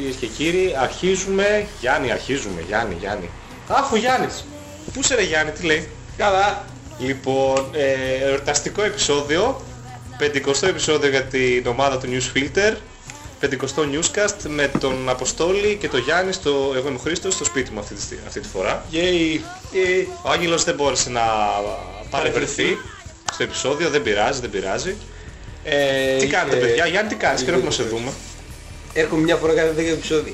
Και ναι κυρίες και κύριοι, αρχίζουμε... Γιάννη, αρχίζουμε. Γιάννη, Γιάννη. Αχ, ο Γιάννης. Πού σε ρε Γιάννη, τι λέει; Καλά. Λοιπόν, ε, εορταστικό επεισόδιο. 50 επεισόδιο για την ομάδα του News Filter. 50 Newscast με τον Αποστόλη και τον Γιάννη, στο, εγώ είμαι ο Χρήστος, στο σπίτι μου αυτή τη, στι- αυτή τη φορά. Yay. Yay. Ο Άγγελος δεν μπόρεσε να παρευρεθεί στο επεισόδιο, δεν πειράζει, δεν πειράζει. Ε, Τι κάνετε ε, παιδιά, Γιάννη τι κάνεις, καιρό που να σε δούμε. Έρχομαι μια φορά κάθε 10 επεισόδια.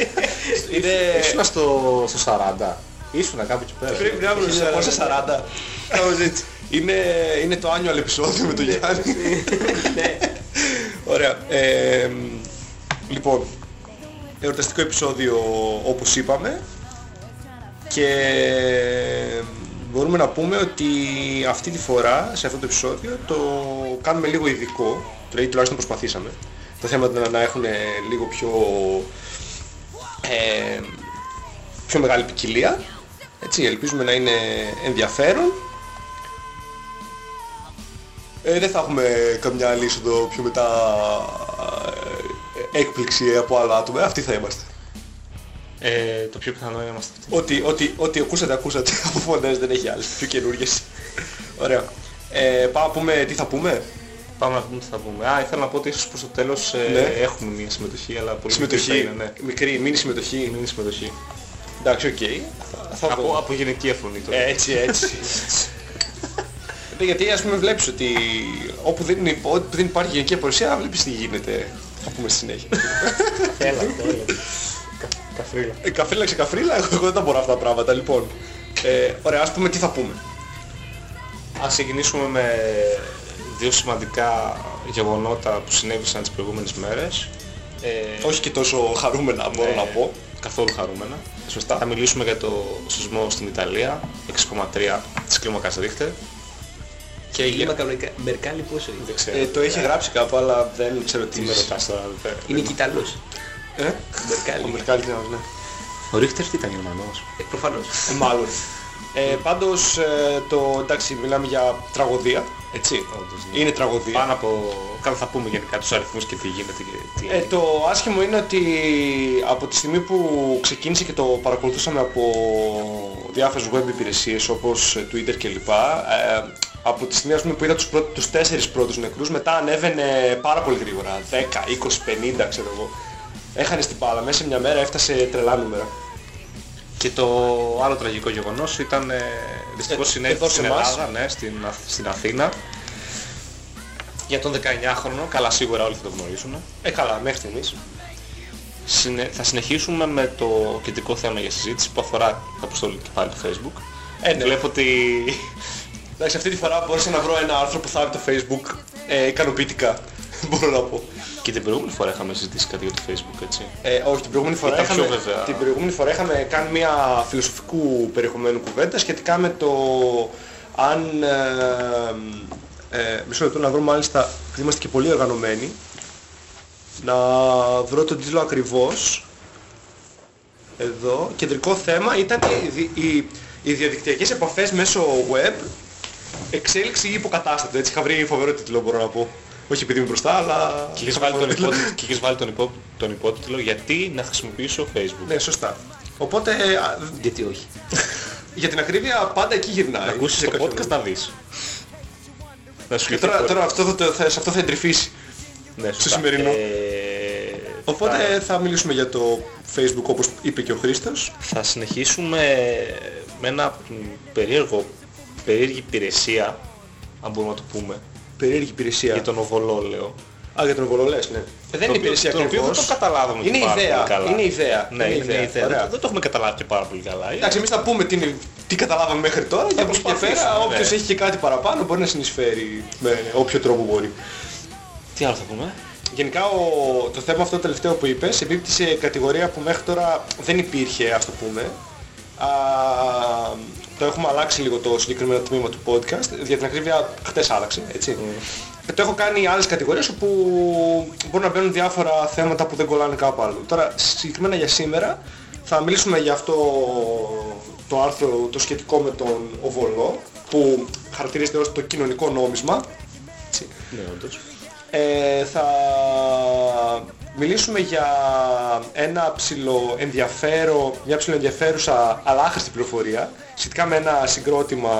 Είναι... Ήσουνα στο, στο 40. Ήσουνα κάπου εκεί πέρα. Πρέπει να ήμουν σε πόσα 40. Κάπως έτσι. Είναι, είναι το annual επεισόδιο με τον Γιάννη. Ναι. Ωραία. Ε, λοιπόν, εορταστικό επεισόδιο όπως είπαμε και μπορούμε να πούμε ότι αυτή τη φορά σε αυτό το επεισόδιο το κάνουμε λίγο ειδικό, δηλαδή τουλάχιστον προσπαθήσαμε. Τα θέματα να, να έχουν λίγο πιο, ε, πιο μεγάλη ποικιλία. Έτσι, ελπίζουμε να είναι ενδιαφέρον. Ε, δεν θα έχουμε καμιά άλλη είσοδο πιο μετά ε, έκπληξη από άλλα άτομα. Αυτοί θα είμαστε. Ε, το πιο πιθανό είναι να είμαστε αυτοί. Ό,τι, ό,τι, ό,τι ακούσατε, ακούσατε από φωνές, δεν έχει άλλες. Πιο καινούργιες. Ωραία. Ε, πάμε να πούμε τι θα πούμε; Πάμε να πούμε τι θα πούμε. Α, ήθελα να πω ότι ίσως προς το τέλος ε, Ναι. έχουμε μια συμμετοχή, αλλά πολύ μικρή θα Συμμετοχή. είναι, ναι. Μικρή, μήνυ συμμετοχή. Μείνει συμμετοχή. Εντάξει, οκ. Θα, θα Από, δω. από γυναικεία φωνή τώρα. Ε, Έτσι, έτσι. Ε, Γιατί ας πούμε βλέπεις ότι όπου δεν, είναι, όπου δεν υπάρχει γυναικεία παρουσία βλέπεις τι γίνεται. Θα πούμε στη συνέχεια. Έλα, έλα. Καφρίλα. Ε, καφρίλα ξεκαφρίλα, εγώ, εγώ δεν τα μπορώ αυτά τα πράγματα. Λοιπόν, ε, ωραία, ας πούμε τι θα πούμε. Ας ξεκινήσουμε με δύο σημαντικά γεγονότα που συνέβησαν τις προηγούμενες μέρες. Ε, Όχι και τόσο χαρούμενα μπορώ ε, να πω. Καθόλου χαρούμενα. Σωστά. Θα μιλήσουμε για το σεισμό στην Ιταλία, 6,3 της κλίμακας Ρίχτερ. Και για... Μερκάλι πόσο είναι; Δεν ξέρω. Ε, το έχει γράψει κάπου αλλά δεν ξέρω τι Τι με ρωτάς τώρα. δεν- Είναι και Ιταλός. Ε, ο Μερκάλι. Μερκάλης τι να ναι. Ο Ρίχτερ τι ήταν Γερμανός; Ε, προφανώς. Ε, μάλλον. Ε, πάντως ε, το εντάξει μιλάμε για τραγωδία. Έτσι. Όντως, ναι. Είναι τραγωδία. Πάνω από... Καλά θα πούμε γενικά τους αριθμούς και τι γίνεται και τι Ε, το άσχημο είναι ότι από τη στιγμή που ξεκίνησε και το παρακολουθούσαμε από διάφορες web υπηρεσίες όπως ε, Twitter κλπ. Ε, από τη στιγμή ας πούμε, που είδα τους, πρώτους, τους τέσσερις πρώτους νεκρούς μετά ανέβαινε πάρα πολύ γρήγορα. 10, 20, 50 ξέρω εγώ. Έχανε στην μπάλα. Μέσα σε μια μέρα έφτασε τρελά νούμερα. Και το άλλο τραγικό γεγονός ήταν, ε, δυστυχώς Ε, συνέβη εδώ στην σε εμάς. Ελλάδα, ναι, στην, Αθ- στην Αθήνα. Για τον 19χρονο, καλά σίγουρα όλοι θα το γνωρίσουν. Ε, καλά, μέχρι στιγμής. Συνε- θα συνεχίσουμε με το κεντρικό θέμα για συζήτηση που αφορά θα αποστολή και πάλι το Facebook. Ε, ναι. Βλέπω ότι Εντάξει, αυτή τη φορά μπορούσα να βρω ένα άρθρο που θα είναι το Facebook ε, ικανοποιητικά. Μπορώ να πω. Και την προηγούμενη φορά είχαμε συζητήσει κάτι για το Facebook, έτσι. Ε, όχι, την προηγούμενη, φορά Ήταν πιο είχαμε, βέβαια. την προηγούμενη φορά είχαμε κάνει μια φιλοσοφικού περιεχομένου κουβέντα σχετικά με το αν... Ε, ε, μισό λεπτό να βρω μάλιστα, επειδή είμαστε και πολύ οργανωμένοι, να βρω τον τίτλο ακριβώς. Εδώ. Κεντρικό θέμα ήταν οι, δι- οι, οι διαδικτυακές επαφές μέσω web, εξέλιξη ή υποκατάστατο. Έτσι είχα βρει φοβερό τίτλο μπορώ να πω. Όχι επειδή είμαι μπροστά, αλλά... Και έχεις βάλει, τον υπότιτλο, και έχεις βάλει τον, υπό, τον υπότιτλο γιατί να χρησιμοποιήσω Facebook. Ναι, σωστά. Οπότε, ε, α, Γιατί όχι; για την ακρίβεια, πάντα εκεί γυρνάει. να ακούσεις Σε το κάποιο podcast λόγο. να δεις. Να σου Και λυθεί τώρα, το- τώρα αυτό θα, το- θα, σε αυτό θα εντρυφήσει. ναι, σωστά. σημερινό. Ε, Οπότε θα- θα μιλήσουμε για το Facebook όπως είπε και ο Χρήστος. Θα συνεχίσουμε με ένα μ, περίεργο, περίεργη υπηρεσία, αν μπορούμε να το πούμε, Περίεργη υπηρεσία. για τον οβολό λέω. Α, για τον Βολολές, ναι. Ε, Δεν είναι Το οποίο- υπηρεσία το οποίο δεν ακριβώς. το καταλάβουμε και Είναι πάρα ιδέα. πολύ καλά. Είναι ιδέα. Ναι, Είναι είναι ιδέα. ιδέα. Ωραία. Δεν, δεν το έχουμε καταλάβει και πάρα πολύ καλά. Εντάξει, εμείς θα πούμε τι, είναι- τι καταλάβαμε μέχρι τώρα και από εκεί και πέρα προσπαθήσουμε, όποιος ναι. έχει και κάτι παραπάνω μπορεί να συνεισφέρει με όποιο τρόπο μπορεί. Τι άλλο θα πούμε; Γενικά ο, το θέμα αυτό το τελευταίο που είπες εμπίπτει σε κατηγορία που μέχρι τώρα δεν υπήρχε ας το πούμε. Α, το έχουμε αλλάξει λίγο το συγκεκριμένο τμήμα του podcast. Για την ακρίβεια χτες άλλαξε, έτσι. Και το έχω κάνει άλλες κατηγορίες όπου μπορούν να μπαίνουν διάφορα θέματα που δεν κολλάνε κάπου άλλο. Τώρα συγκεκριμένα για σήμερα θα μιλήσουμε για αυτό το άρθρο το σχετικό με τον Οβολό που χαρακτηρίζεται ως το κοινωνικό νόμισμα. Έτσι. Ναι, όντως. Ε, θα μιλήσουμε για ένα ψηλο ενδιαφέρον, μια ψηλοενδιαφέρουσα αλλά άχρηστη πληροφορία σχετικά με ένα συγκρότημα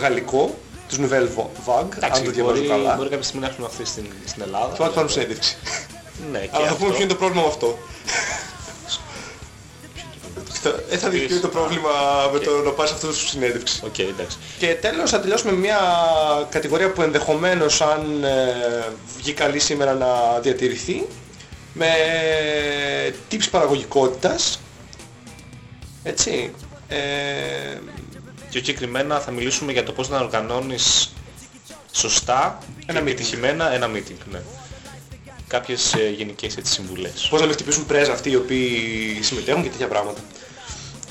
γαλλικό, τους Nouvelle Vague, αν το διαβάζω μπορεί, καλά. μπορεί κάποια στιγμή να έχουν αυτή στην, στην Ελλάδα. Τώρα θα πάρουμε συνέντευξη. Ναι, και Αλλά θα αυτό. πούμε ποιο είναι το πρόβλημα με αυτό. Ε, θα δει ποιο είναι το πρόβλημα με το να πας αυτό σου συνέντευξη. Οκ, εντάξει. Και τέλος θα τελειώσουμε με μια κατηγορία που ενδεχομένως αν ε, βγει καλή σήμερα να διατηρηθεί με tips παραγωγικότητας. Έτσι. Ε, Και συγκεκριμένα θα μιλήσουμε για το πώς να οργανώνεις σωστά Ένα και meeting. επιτυχημένα ένα meeting. Ναι. Κάποιες ε, γενικές έτσι, συμβουλές. πώς να μην χτυπήσουν πρέζα αυτοί οι οποίοι συμμετέχουν και τέτοια πράγματα.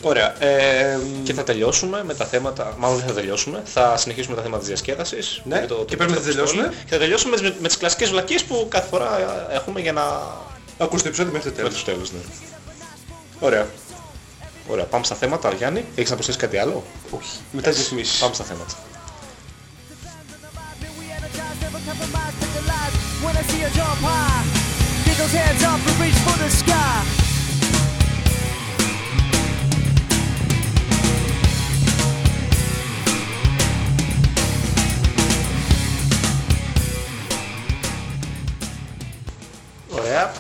Ωραία. Ε, Και θα τελειώσουμε με τα θέματα, μάλλον δεν θα τελειώσουμε, θα συνεχίσουμε τα θέματα της διασκέδασης. Ναι, με το- και το- πρέπει να το τα τελειώσουμε. πιστόλι. Και θα τελειώσουμε με, με τις κλασικές βλακίες που κάθε φορά ε, έχουμε για να... ακούς το επεισόδιο μέχρι το Μέχρι τέλος. το τέλος, ναι. Ωραία. Ωραία, πάμε στα θέματα, Γιάννη. Έχεις να προσθέσεις κάτι άλλο; Όχι. Μετά τις ρυθμίσεις. Πάμε στα θέματα. We energize, never compromise, pick the lies. When I see a jump high, get those hands up and reach for the sky.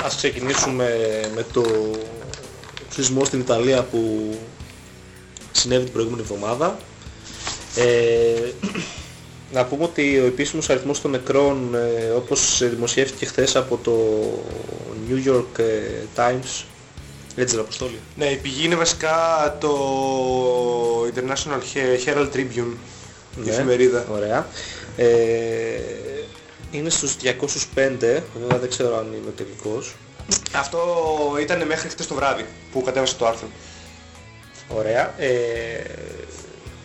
Ας ξεκινήσουμε με το σεισμό στην Ιταλία που συνέβη την προηγούμενη εβδομάδα. Ε, να πούμε ότι ο επίσημος αριθμός των νεκρών, ε, όπως δημοσιεύτηκε χθες από το New York ε, Times, έτσι δεν αποστόλη. Ναι, η πηγή είναι βασικά το International He- Herald Tribune, η Ναι, εφημερίδα. Ωραία. Ε, είναι στους 205, βέβαια δεν ξέρω αν είναι ο τελικός. Αυτό ήταν μέχρι χτες το βράδυ που κατέβασε το άρθρο. Ωραία. Ε,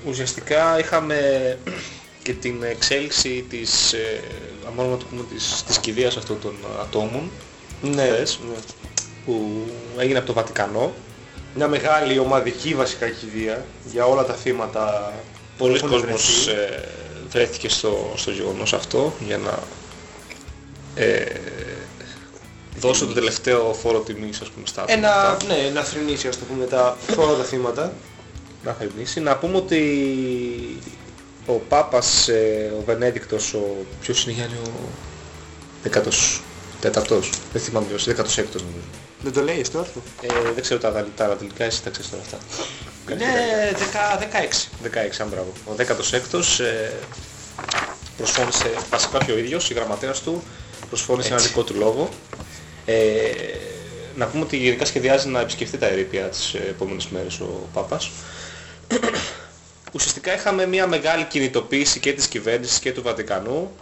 ουσιαστικά είχαμε και την εξέλιξη της, ε, αν μπορούμε να το πούμε, της, της κηδείας αυτών των ατόμων Ναι, χθες, που έγινε από το Βατικανό. Μια μεγάλη ομαδική βασικά κηδεία για όλα τα θύματα που Πολλοί έχουν κόσμος βρεθεί. ε, βρέθηκε στο, στο γεγονός αυτό για να ε, δώσω το τελευταίο φόρο τιμής ας πούμε στα άτομα Ένα, αυτά. ναι, να θρηνήσει ας το πούμε τα όλα τα θύματα. να θερμίσει. Να πούμε ότι ο Πάπας, ε, ο Βενέδικτος, ο... ποιος είναι Γιάννη, ο 14ος, δεν θυμάμαι ποιος, 16ος νομίζω. Δεν το λέει στο άρθρο; Ε, δεν ξέρω τα, δα- τα λατινικά, εσύ τα ξέρεις τώρα αυτά. Ναι, 10, 16. 16, αν μπράβο. Ο 16ος ε, προσφώνησε, βασικά και ο ίδιος, η γραμματέας του, προσφώνησε ένα Έτσι. δικό του λόγο. Ε, να πούμε ότι γενικά σχεδιάζει να επισκεφτεί τα ερήπια τις ε, επόμενες μέρες ο Πάπας. Ουσιαστικά είχαμε μια μεγάλη κινητοποίηση και της κυβέρνησης και του Βατικανού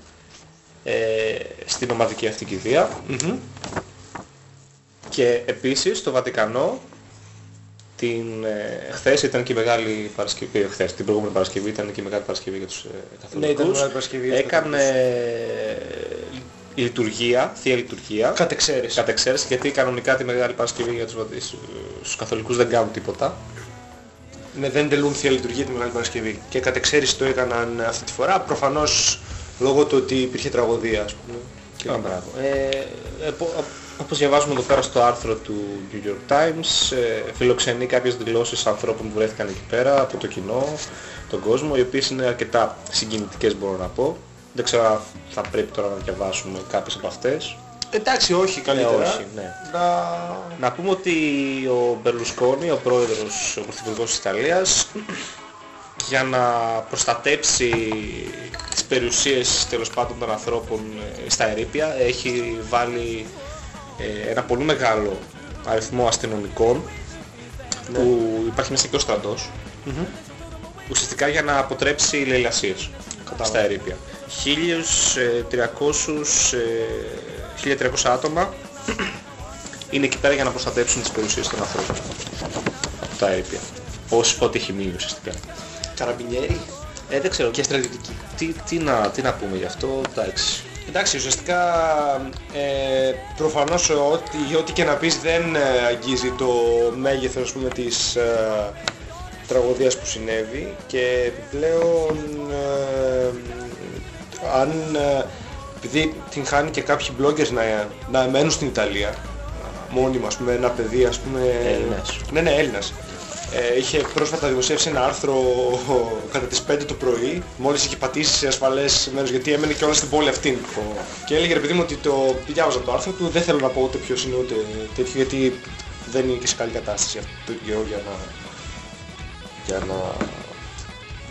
ε, στην ομαδική αυτή κηδεία. Και επίσης το Βατικανό την, ε, χθες ήταν και η Μεγάλη Παρασκευή, ε, χθες, την προηγούμενη Παρασκευή ήταν και η Μεγάλη Παρασκευή για τους ε, καθολικούς. Ναι, ήταν η Μεγάλη Παρασκευή για τους Έκανε ε, λειτουργία, θεία λειτουργία. Κατ' εξαίρεση. Κατ' εξαίρεση, γιατί κανονικά τη Μεγάλη Παρασκευή για τους, βα- στους καθολικούς δεν κάνουν τίποτα. Ναι, δεν τελούν θεία λειτουργία τη Μεγάλη Παρασκευή. Και κατ' εξαίρεση το έκαναν αυτή τη φορά, προφανώς λόγω του ότι υπήρχε τραγωδία ας πούμε. Α, μπράβο. Ε, ε, πο- α- όπως διαβάζουμε εδώ πέρα στο άρθρο του New York Times, ε, φιλοξενεί κάποιες δηλώσεις ανθρώπων που βρέθηκαν εκεί πέρα από το κοινό, τον κόσμο, οι οποίες είναι αρκετά συγκινητικές μπορώ να πω. Δεν ξέρω αν θα πρέπει τώρα να διαβάσουμε κάποιες από αυτές. Εντάξει, όχι καλύτερα. όχι, ναι. Να... Να πούμε ότι ο Μπερλουσκόνη, ο πρόεδρος, ο πρωθυπουργός της Ιταλίας, για να προστατέψει τις περιουσίες τέλος πάντων των ανθρώπων ε, στα ερήπια, έχει βάλει ε, ένα πολύ μεγάλο αριθμό αστυνομικών που υπάρχει μέσα και ο στρατός ουσιαστικά για να αποτρέψει λαιλασίες στα ερήπια. 1.300, ε, 1.300 άτομα είναι εκεί πέρα για να προστατέψουν τις περιουσίες των ανθρώπων από τα ερήπια. Ως ό,τι έχει μείνει ουσιαστικά. Καραμπινιέρι. Ε, δεν ξέρω. Και στρατιωτική. Τι, τι, να, τι να πούμε γι' αυτό, εντάξει. Εντάξει, ουσιαστικά ε, προφανώς ό,τι, ό,τι και να πεις δεν ε, αγγίζει το μέγεθος ας πούμε, της ε, τραγωδίας που συνέβη και επιπλέον ε, αν ε, επειδή την χάνει και κάποιοι bloggers να, να μένουν στην Ιταλία, μόνιμα, ας πούμε, ένα παιδί, ας πούμε... Έλληνας. Ναι, ναι, Έλληνας. Ε, είχε πρόσφατα δημοσιεύσει ένα άρθρο κατά τις 5 το πρωί, μόλις είχε πατήσει σε ασφαλές μέρος, γιατί έμενε και όλα στην πόλη αυτήν. Και έλεγε ρε παιδί μου ότι το διάβαζα το άρθρο του, δεν θέλω να πω ούτε ποιος είναι ούτε τέτοιο, γιατί δεν είναι και σε καλή κατάσταση αυτό το καιρό για να, για να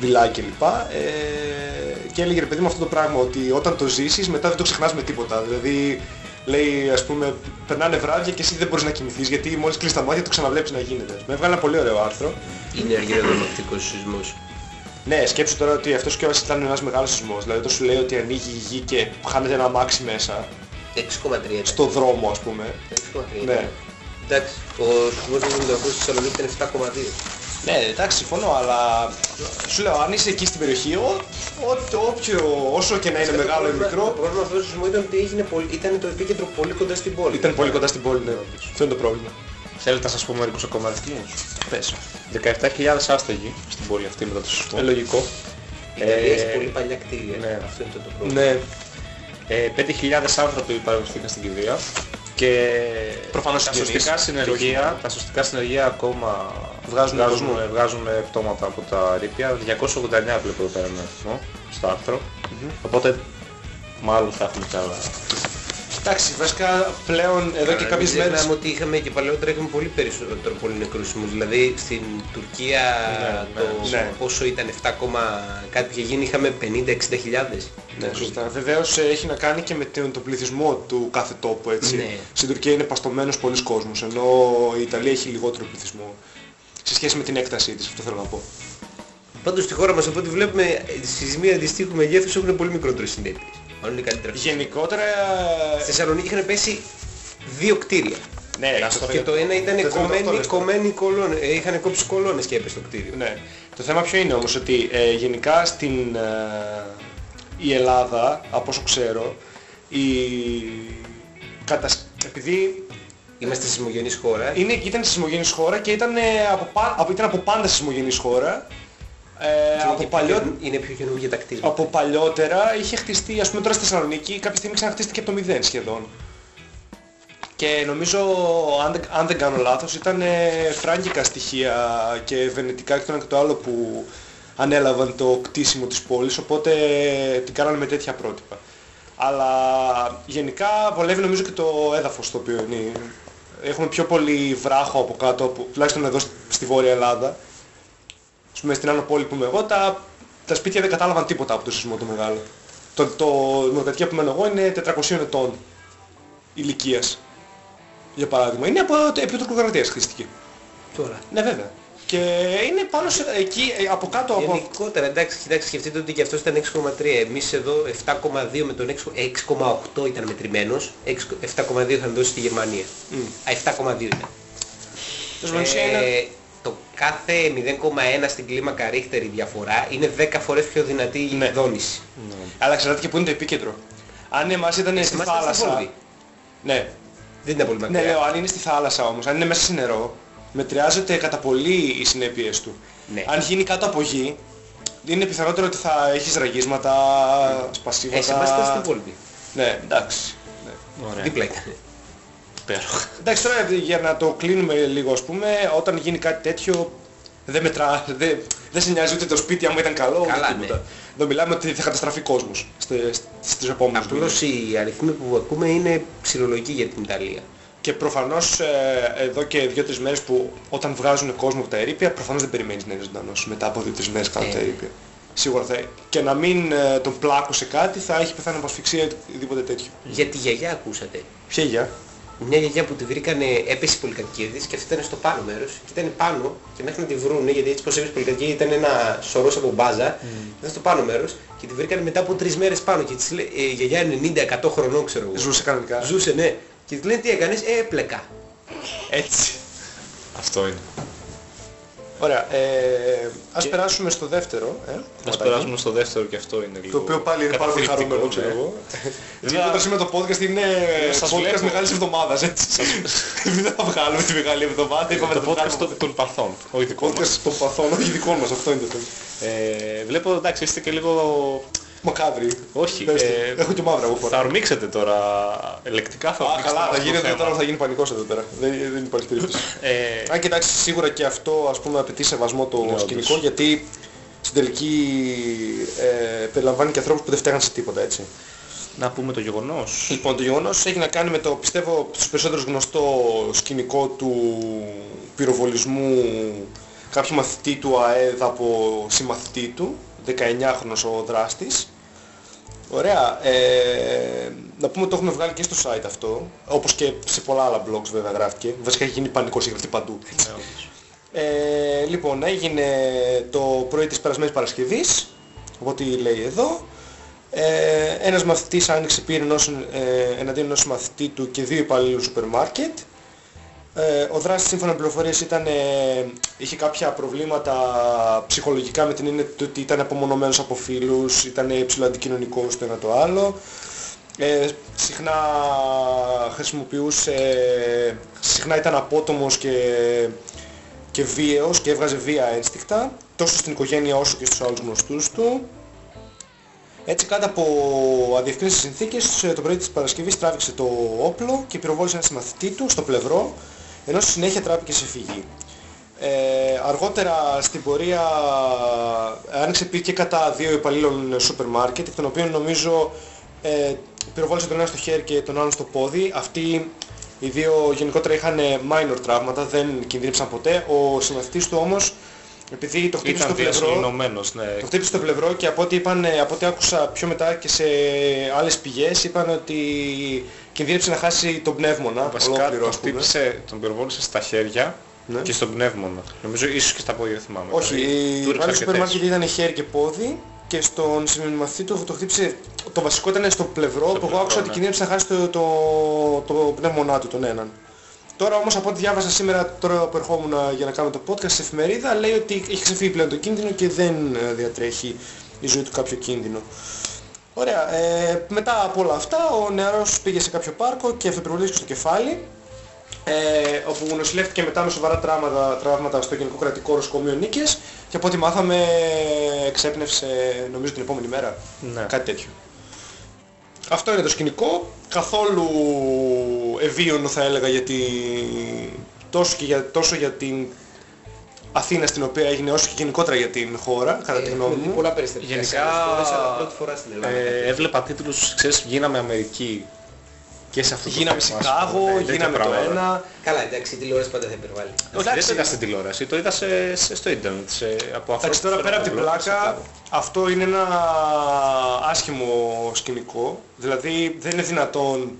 μιλάει κλπ. Ε, και έλεγε ρε παιδί μου αυτό το πράγμα ότι όταν το ζήσεις μετά δεν το ξεχνάς με τίποτα. Δηλαδή λέει ας πούμε περνάνε βράδια και εσύ δεν μπορείς να κοιμηθείς γιατί μόλις κλείσεις τα μάτια το ξαναβλέπεις να γίνεται. Με έβγαλε ένα πολύ ωραίο άρθρο. Είναι αργυροδομακτικός σεισμός. Ναι, σκέψου τώρα ότι αυτός και ήταν ένας μεγάλος σεισμός. Δηλαδή όταν σου λέει ότι ανοίγει η γη και χάνεται ένα αμάξι μέσα, 6,3 ήταν. στο δρόμο ας πούμε. 6,3 ήταν. Ναι. Εντάξει, ο σεισμός του 78 στη Θεσσαλονίκη ήταν 7,2. Ναι, εντάξει, συμφωνώ, αλλά σου λέω, αν είσαι εκεί στην περιοχή, ό, ό, όποιο, όσο και να είναι μεγάλο ή Το μικρό, πρόβλημα αυτού του σεισμού ήταν ότι έγινε πολύ, ήταν το επίκεντρο πολύ κοντά στην πόλη. ήταν πολύ κοντά στην πόλη, ναι. Αυτό είναι το πρόβλημα. Θέλετε να σας πω μερικούς ακόμα αριθμούς. Πες. 17.000 άστεγοι στην πόλη αυτή μετά το σεισμό. Ε, λογικό. Η Ιταλία έχεις Ε, πολύ παλιά κτίρια. ναι. Αυτό είναι το, το πρόβλημα. Ναι, Ε, 5.000 άνθρωποι παραγωγηθήκαν στην κηδεία και Προφανώς τα συγγενείς. σωστικά Και συνεργεία, τα σωστικά συνεργεία ακόμα Βγάζουν βγάζουν, κόσμο. βγάζουν πτώματα από τα ρήπια. 289 βλέπω εδώ πέρα ένα αριθμό στο άρθρο. Οπότε μάλλον θα έχουμε κι άλλα. εντάξει, βασικά πλέον εδώ και Μην κάποιες μέρες... ξεχνάμε ότι είχαμε και παλαιότερα είχαμε πολύ περισσότερο πολύ νεκρούς σεισμούς. Δηλαδή στην Τουρκία Ναι, το ναι. πόσο ήταν 7, κάτι που είχε γίνει είχαμε 50-60 χιλιάδες. Ναι, σωστά. Βεβαίως ε, έχει να κάνει και με τον, τον πληθυσμό του κάθε τόπου, έτσι. Ναι. Στην Τουρκία είναι παστομένος πολλοί κόσμος, ενώ η Ιταλία έχει λιγότερο πληθυσμό. Σε σχέση με την έκτασή της, αυτό θέλω να πω. Πάντως στη χώρα μας από ό,τι βλέπουμε οι σεισμοί αντιστοίχου μεγέθους έχουν πολύ μικρότερες συνέπειες. Μάλλον είναι καλύτερα. Γενικότερα... Στη Θεσσαλονίκη είχαν πέσει δύο κτίρια. Ναι, Λάστο, Και το ένα ήταν Το θέμα αυτό κομμένοι, λες. κομμένοι κολόνες. Ε, είχαν κόψει κολόνες και έπεσε το κτίριο. Ναι. Το θέμα ποιο είναι όμως, ότι ε, γενικά στην ε, η Ελλάδα, από όσο ξέρω, η, κατασ... επειδή Είμαστε σεισμογενής χώρα. είναι, ήταν σεισμογενής χώρα και ήταν, ε, από, πα- από, ήταν από πάντα σεισμογενής χώρα, ε, Και από, είναι πιο παλιό, καινο- Είναι πιο καινούργια τα κτίρια. από παλιότερα είχε χτιστεί, ας πούμε τώρα στη Θεσσαλονίκη, κάποια στιγμή ξαναχτίστηκε από το μηδέν σχεδόν. Και νομίζω, αν δεν, αν δεν κάνω λάθος, ήταν ε, φράγκικα στοιχεία και βενετικά και το ένα και το άλλο που ανέλαβαν το κτίσιμο της πόλης, οπότε την κάνανε με τέτοια πρότυπα. Αλλά γενικά βολεύει νομίζω και το έδαφος το οποίο είναι. Έχουμε πιο πολύ βράχο από κάτω, από, τουλάχιστον εδώ στη Βόρεια Ελλάδα. Ας πούμε στην Άνω Πόλη που είμαι εγώ, τα, τα σπίτια δεν κατάλαβαν τίποτα από το σεισμό το μεγάλο. Το, το, η μονοκατοικία που μένω εγώ είναι 400 ετών ηλικίας. Για παράδειγμα. Είναι από επί τουρκοκρατίας χτίστηκε. Τώρα. Ναι βέβαια. Και είναι πάνω σε, εκεί, ε, από κάτω από... Γενικότερα, εντάξει, κοιτάξτε, σκεφτείτε ότι και αυτός ήταν 6,3. Εμείς εδώ 7,2 με τον 6,8 ήταν μετρημένος. 6 7,2 είχαν δώσει στη Γερμανία. Α, 7,2 ήταν. Τέλος πάντων, η ουσία είναι- Ε, το κάθε 0,1 στην κλίμακα Ρίχτερ η διαφορά είναι 10 φορές πιο δυνατή η Ναι. δόνηση. Αλλά ξέρετε και πού είναι το επίκεντρο. Αν εμάς ήταν στη Ε, Εμάς ήταν στη θάλασσα... Βόλγη. Ναι, Δεν ήταν πολύ ναι, μακριά. λέω, αν είναι στη θάλασσα όμως, αν είναι μέσα σε νερό, μετριάζεται κατά πολύ οι συνέπειες του. Ναι. Αν γίνει κάτω από γη, είναι πιθανότερο ότι θα έχεις ραγίσματα, Ε, σε σπασίματα... εμάς ήταν στην Βόλγη. Ναι, εντάξει. Ωραία. Δίπλα ήταν. Υπέροχα. Εντάξει τώρα για να το κλείνουμε λίγο ας πούμε, όταν γίνει κάτι τέτοιο δεν μετρά, δεν, δεν σε νοιάζει ούτε το σπίτι άμα ήταν καλό, ούτε Καλά, τίποτα. ναι. Εδώ μιλάμε ότι θα καταστραφεί κόσμος στις, στις επόμενες μήνες. Απλώς οι αριθμοί που ακούμε είναι ψηλολογικοί για την Ιταλία. Και προφανώς ε, εδώ και 2-3 μέρες που όταν βγάζουν κόσμο από τα ερήπια, προφανώς δεν περιμένεις να είναι ζωντανός μετά από 2-3 μέρες κάτω από τα Ε. ερήπια. Σίγουρα θα Και να μην ε, τον πλάκωσε κάτι θα έχει πεθάνει από ασφυξία ή οτιδήποτε τέτοιο. Για τη γιαγιά ακούσατε. Ποια γεια. Μια γιαγιά που τη βρήκανε, έπεσε η πολυκατοικία της και αυτή ήταν στο πάνω μέρος και ήταν πάνω και μέχρι να τη βρούνε, γιατί έτσι πως έπεσε η πολυκατοικία ήταν ένα σωρός από μπάζα, ήταν στο πάνω μέρος και τη βρήκανε μετά από τρεις μέρες πάνω και της λέει, ε, η γιαγιά είναι 90-100 χρονών ξέρω εγώ. Ζούσε κανονικά. Ζούσε ναι. Και της λένε τι έκανες, ε, έπλεκα. Έτσι. Αυτό είναι. Ωραία. Ε, ας Και- περάσουμε στο δεύτερο. Ε, Ας κομματάκι. περάσουμε στο δεύτερο και αυτό είναι λίγο... Το οποίο πάλι είναι πάρα πολύ καταθλιπτικό, χαρούμενο, ξέρω ναι. εγώ. Βέβαια- Γιατί σήμερα το podcast είναι σας podcast βλέπω. μεγάλης εβδομάδας, έτσι. Επειδή δεν θα βγάλουμε τη μεγάλη εβδομάδα, είπαμε να Το το podcast βγάλουμε. των- των παθών, όχι δικό μας. podcast των παθών, όχι δικών μας, αυτό είναι το θέμα. Ε, βλέπω εντάξει είστε και λίγο Μακάβρι. Όχι, Πες το. ε, Έχω και μαύρα εγώ φορά. Θα ορμήξετε τώρα, ελεκτικά θα Α, ορμήξετε καλά, θα αυτό το γίνεται θέμα. τώρα, θα γίνει πανικός εδώ πέρα. Δεν, δεν υπάρχει περίπτωση. Ε, Αν κοιτάξεις σίγουρα και αυτό ας πούμε απαιτεί σεβασμό το Ναι, σκηνικό όντως. γιατί στην τελική ε, περιλαμβάνει και ανθρώπους που δεν φταίγαν σε τίποτα έτσι. να πούμε το γεγονός. Λοιπόν, το γεγονός έχει να κάνει με το πιστεύω στους περισσότερους γνωστό σκηνικό του πυροβολισμού κάποιου μαθητή του ΑΕΔ από συμμαθητή του, 19χρονος ο δράστης. Ωραία. Ε, να πούμε ότι το έχουμε βγάλει και στο site αυτό, όπως και σε πολλά άλλα blogs βέβαια γράφτηκε. Βασικά έχει γίνει πανικός, έχει γραφτεί παντού. Ναι, όντως. Ε, λοιπόν, έγινε το πρωί της περασμένης Παρασκευής, από ό,τι λέει εδώ. Ε, ένας μαθητής άνοιξε πήρε ενός, ε, εναντίον ενός μαθητή του και δύο υπαλλήλους σούπερ μάρκετ. Ε, ο δράστης σύμφωνα με πληροφορίες ήταν, ε, είχε κάποια προβλήματα ψυχολογικά με την έννοια του ότι ήταν απομονωμένος από φίλους, ήταν ψηλοαντικοινωνικός το ένα το άλλο. Ε, συχνά χρησιμοποιούσε, συχνά ήταν απότομος και, και βίαιος και έβγαζε βία ένστικτα, τόσο στην οικογένεια όσο και στους άλλους γνωστούς του. Έτσι κάτω από αδιευκρίνητες συνθήκες ε, το πρωί της Παρασκευής τράβηξε το όπλο και πυροβόλησε ένα συμμαθητή του στο πλευρό, ενώ στη συνέχεια τράπηκε σε φυγή. Ε, αργότερα στην πορεία άνοιξε πει και κατά δύο υπαλλήλων σούπερ μάρκετ, εκ των οποίων νομίζω ε, πυροβόλησε τον ένα στο χέρι και τον άλλον στο πόδι. Αυτοί οι δύο γενικότερα είχαν minor τραύματα, δεν κινδύνεψαν ποτέ. Ο συμμαθητής του όμως, επειδή το χτύπησε στο Ήταν πλευρό, διασωληνωμένος, ναι. το χτύπησε στο πλευρό και από ό,τι, είπαν, από ό,τι άκουσα πιο μετά και σε άλλες πηγές είπαν ότι κινδύνεψε να χάσει τον πνεύμονα Βασικά ολόκληρο, τον ας πούμε. χτύπησε, τον πυροβόλησε στα χέρια Ναι. και στον πνεύμονα. Νομίζω ίσως και στα πόδια, δεν θυμάμαι. Όχι, Δηλαδή, η του ρίξε πάλι σούπερ αρκετές. μάρκετ ήταν χέρι και πόδι και στον συμμαθητή του το χτύπησε, το βασικό ήταν στο πλευρό που εγώ πλευρό, άκουσα ότι ναι. κινδύνεψε να χάσει το, το, το πνεύμονά του τον έναν. Τώρα όμως από ό,τι διάβασα σήμερα τώρα που ερχόμουν για να κάνω το podcast σε εφημερίδα λέει ότι έχει ξεφύγει πλέον το κίνδυνο και δεν ε, διατρέχει η ζωή του κάποιο κίνδυνο. Ωραία, ε, μετά από όλα αυτά ο νεαρός πήγε σε κάποιο πάρκο και αυτοπυροβολήθηκε στο κεφάλι ε, όπου νοσηλεύτηκε μετά με σοβαρά τραύματα, τραύματα στο Γενικό Κρατικό Νοσοκομείο Νίκες και από ό,τι μάθαμε εξέπνευσε νομίζω την επόμενη μέρα. Ναι. Κάτι τέτοιο. Αυτό είναι το σκηνικό. Καθόλου ευίωνο θα έλεγα γιατί τόσο, και για, τόσο για την Αθήνα στην οποία έγινε όσο και γενικότερα για την χώρα, κατά τη γνώμη Έχουμε δει μου. πολλά περιστατικά Γενικά, σε άλλες χώρες, αλλά πρώτη φορά στην Ελλάδα. Ε, έβλεπα τίτλους, ξέρεις, γίναμε Αμερική και σε αυτό το Γίναμε θέμα, ας Σικάγο, πούμε, τέτοια γίναμε το πράγματα. ένα. Καλά, εντάξει, η τηλεόραση πάντα θα υπερβάλλει. Όχι, δεν Εντάξει. το είδα στην τηλεόραση, το είδα σε, σε- στο ίντερνετ, σε, από Εντάξει, ανθρώπους τώρα που πέρα από την βλέπω, πλάκα, σε- αυτό είναι ένα άσχημο σκηνικό. Δηλαδή δεν είναι δυνατόν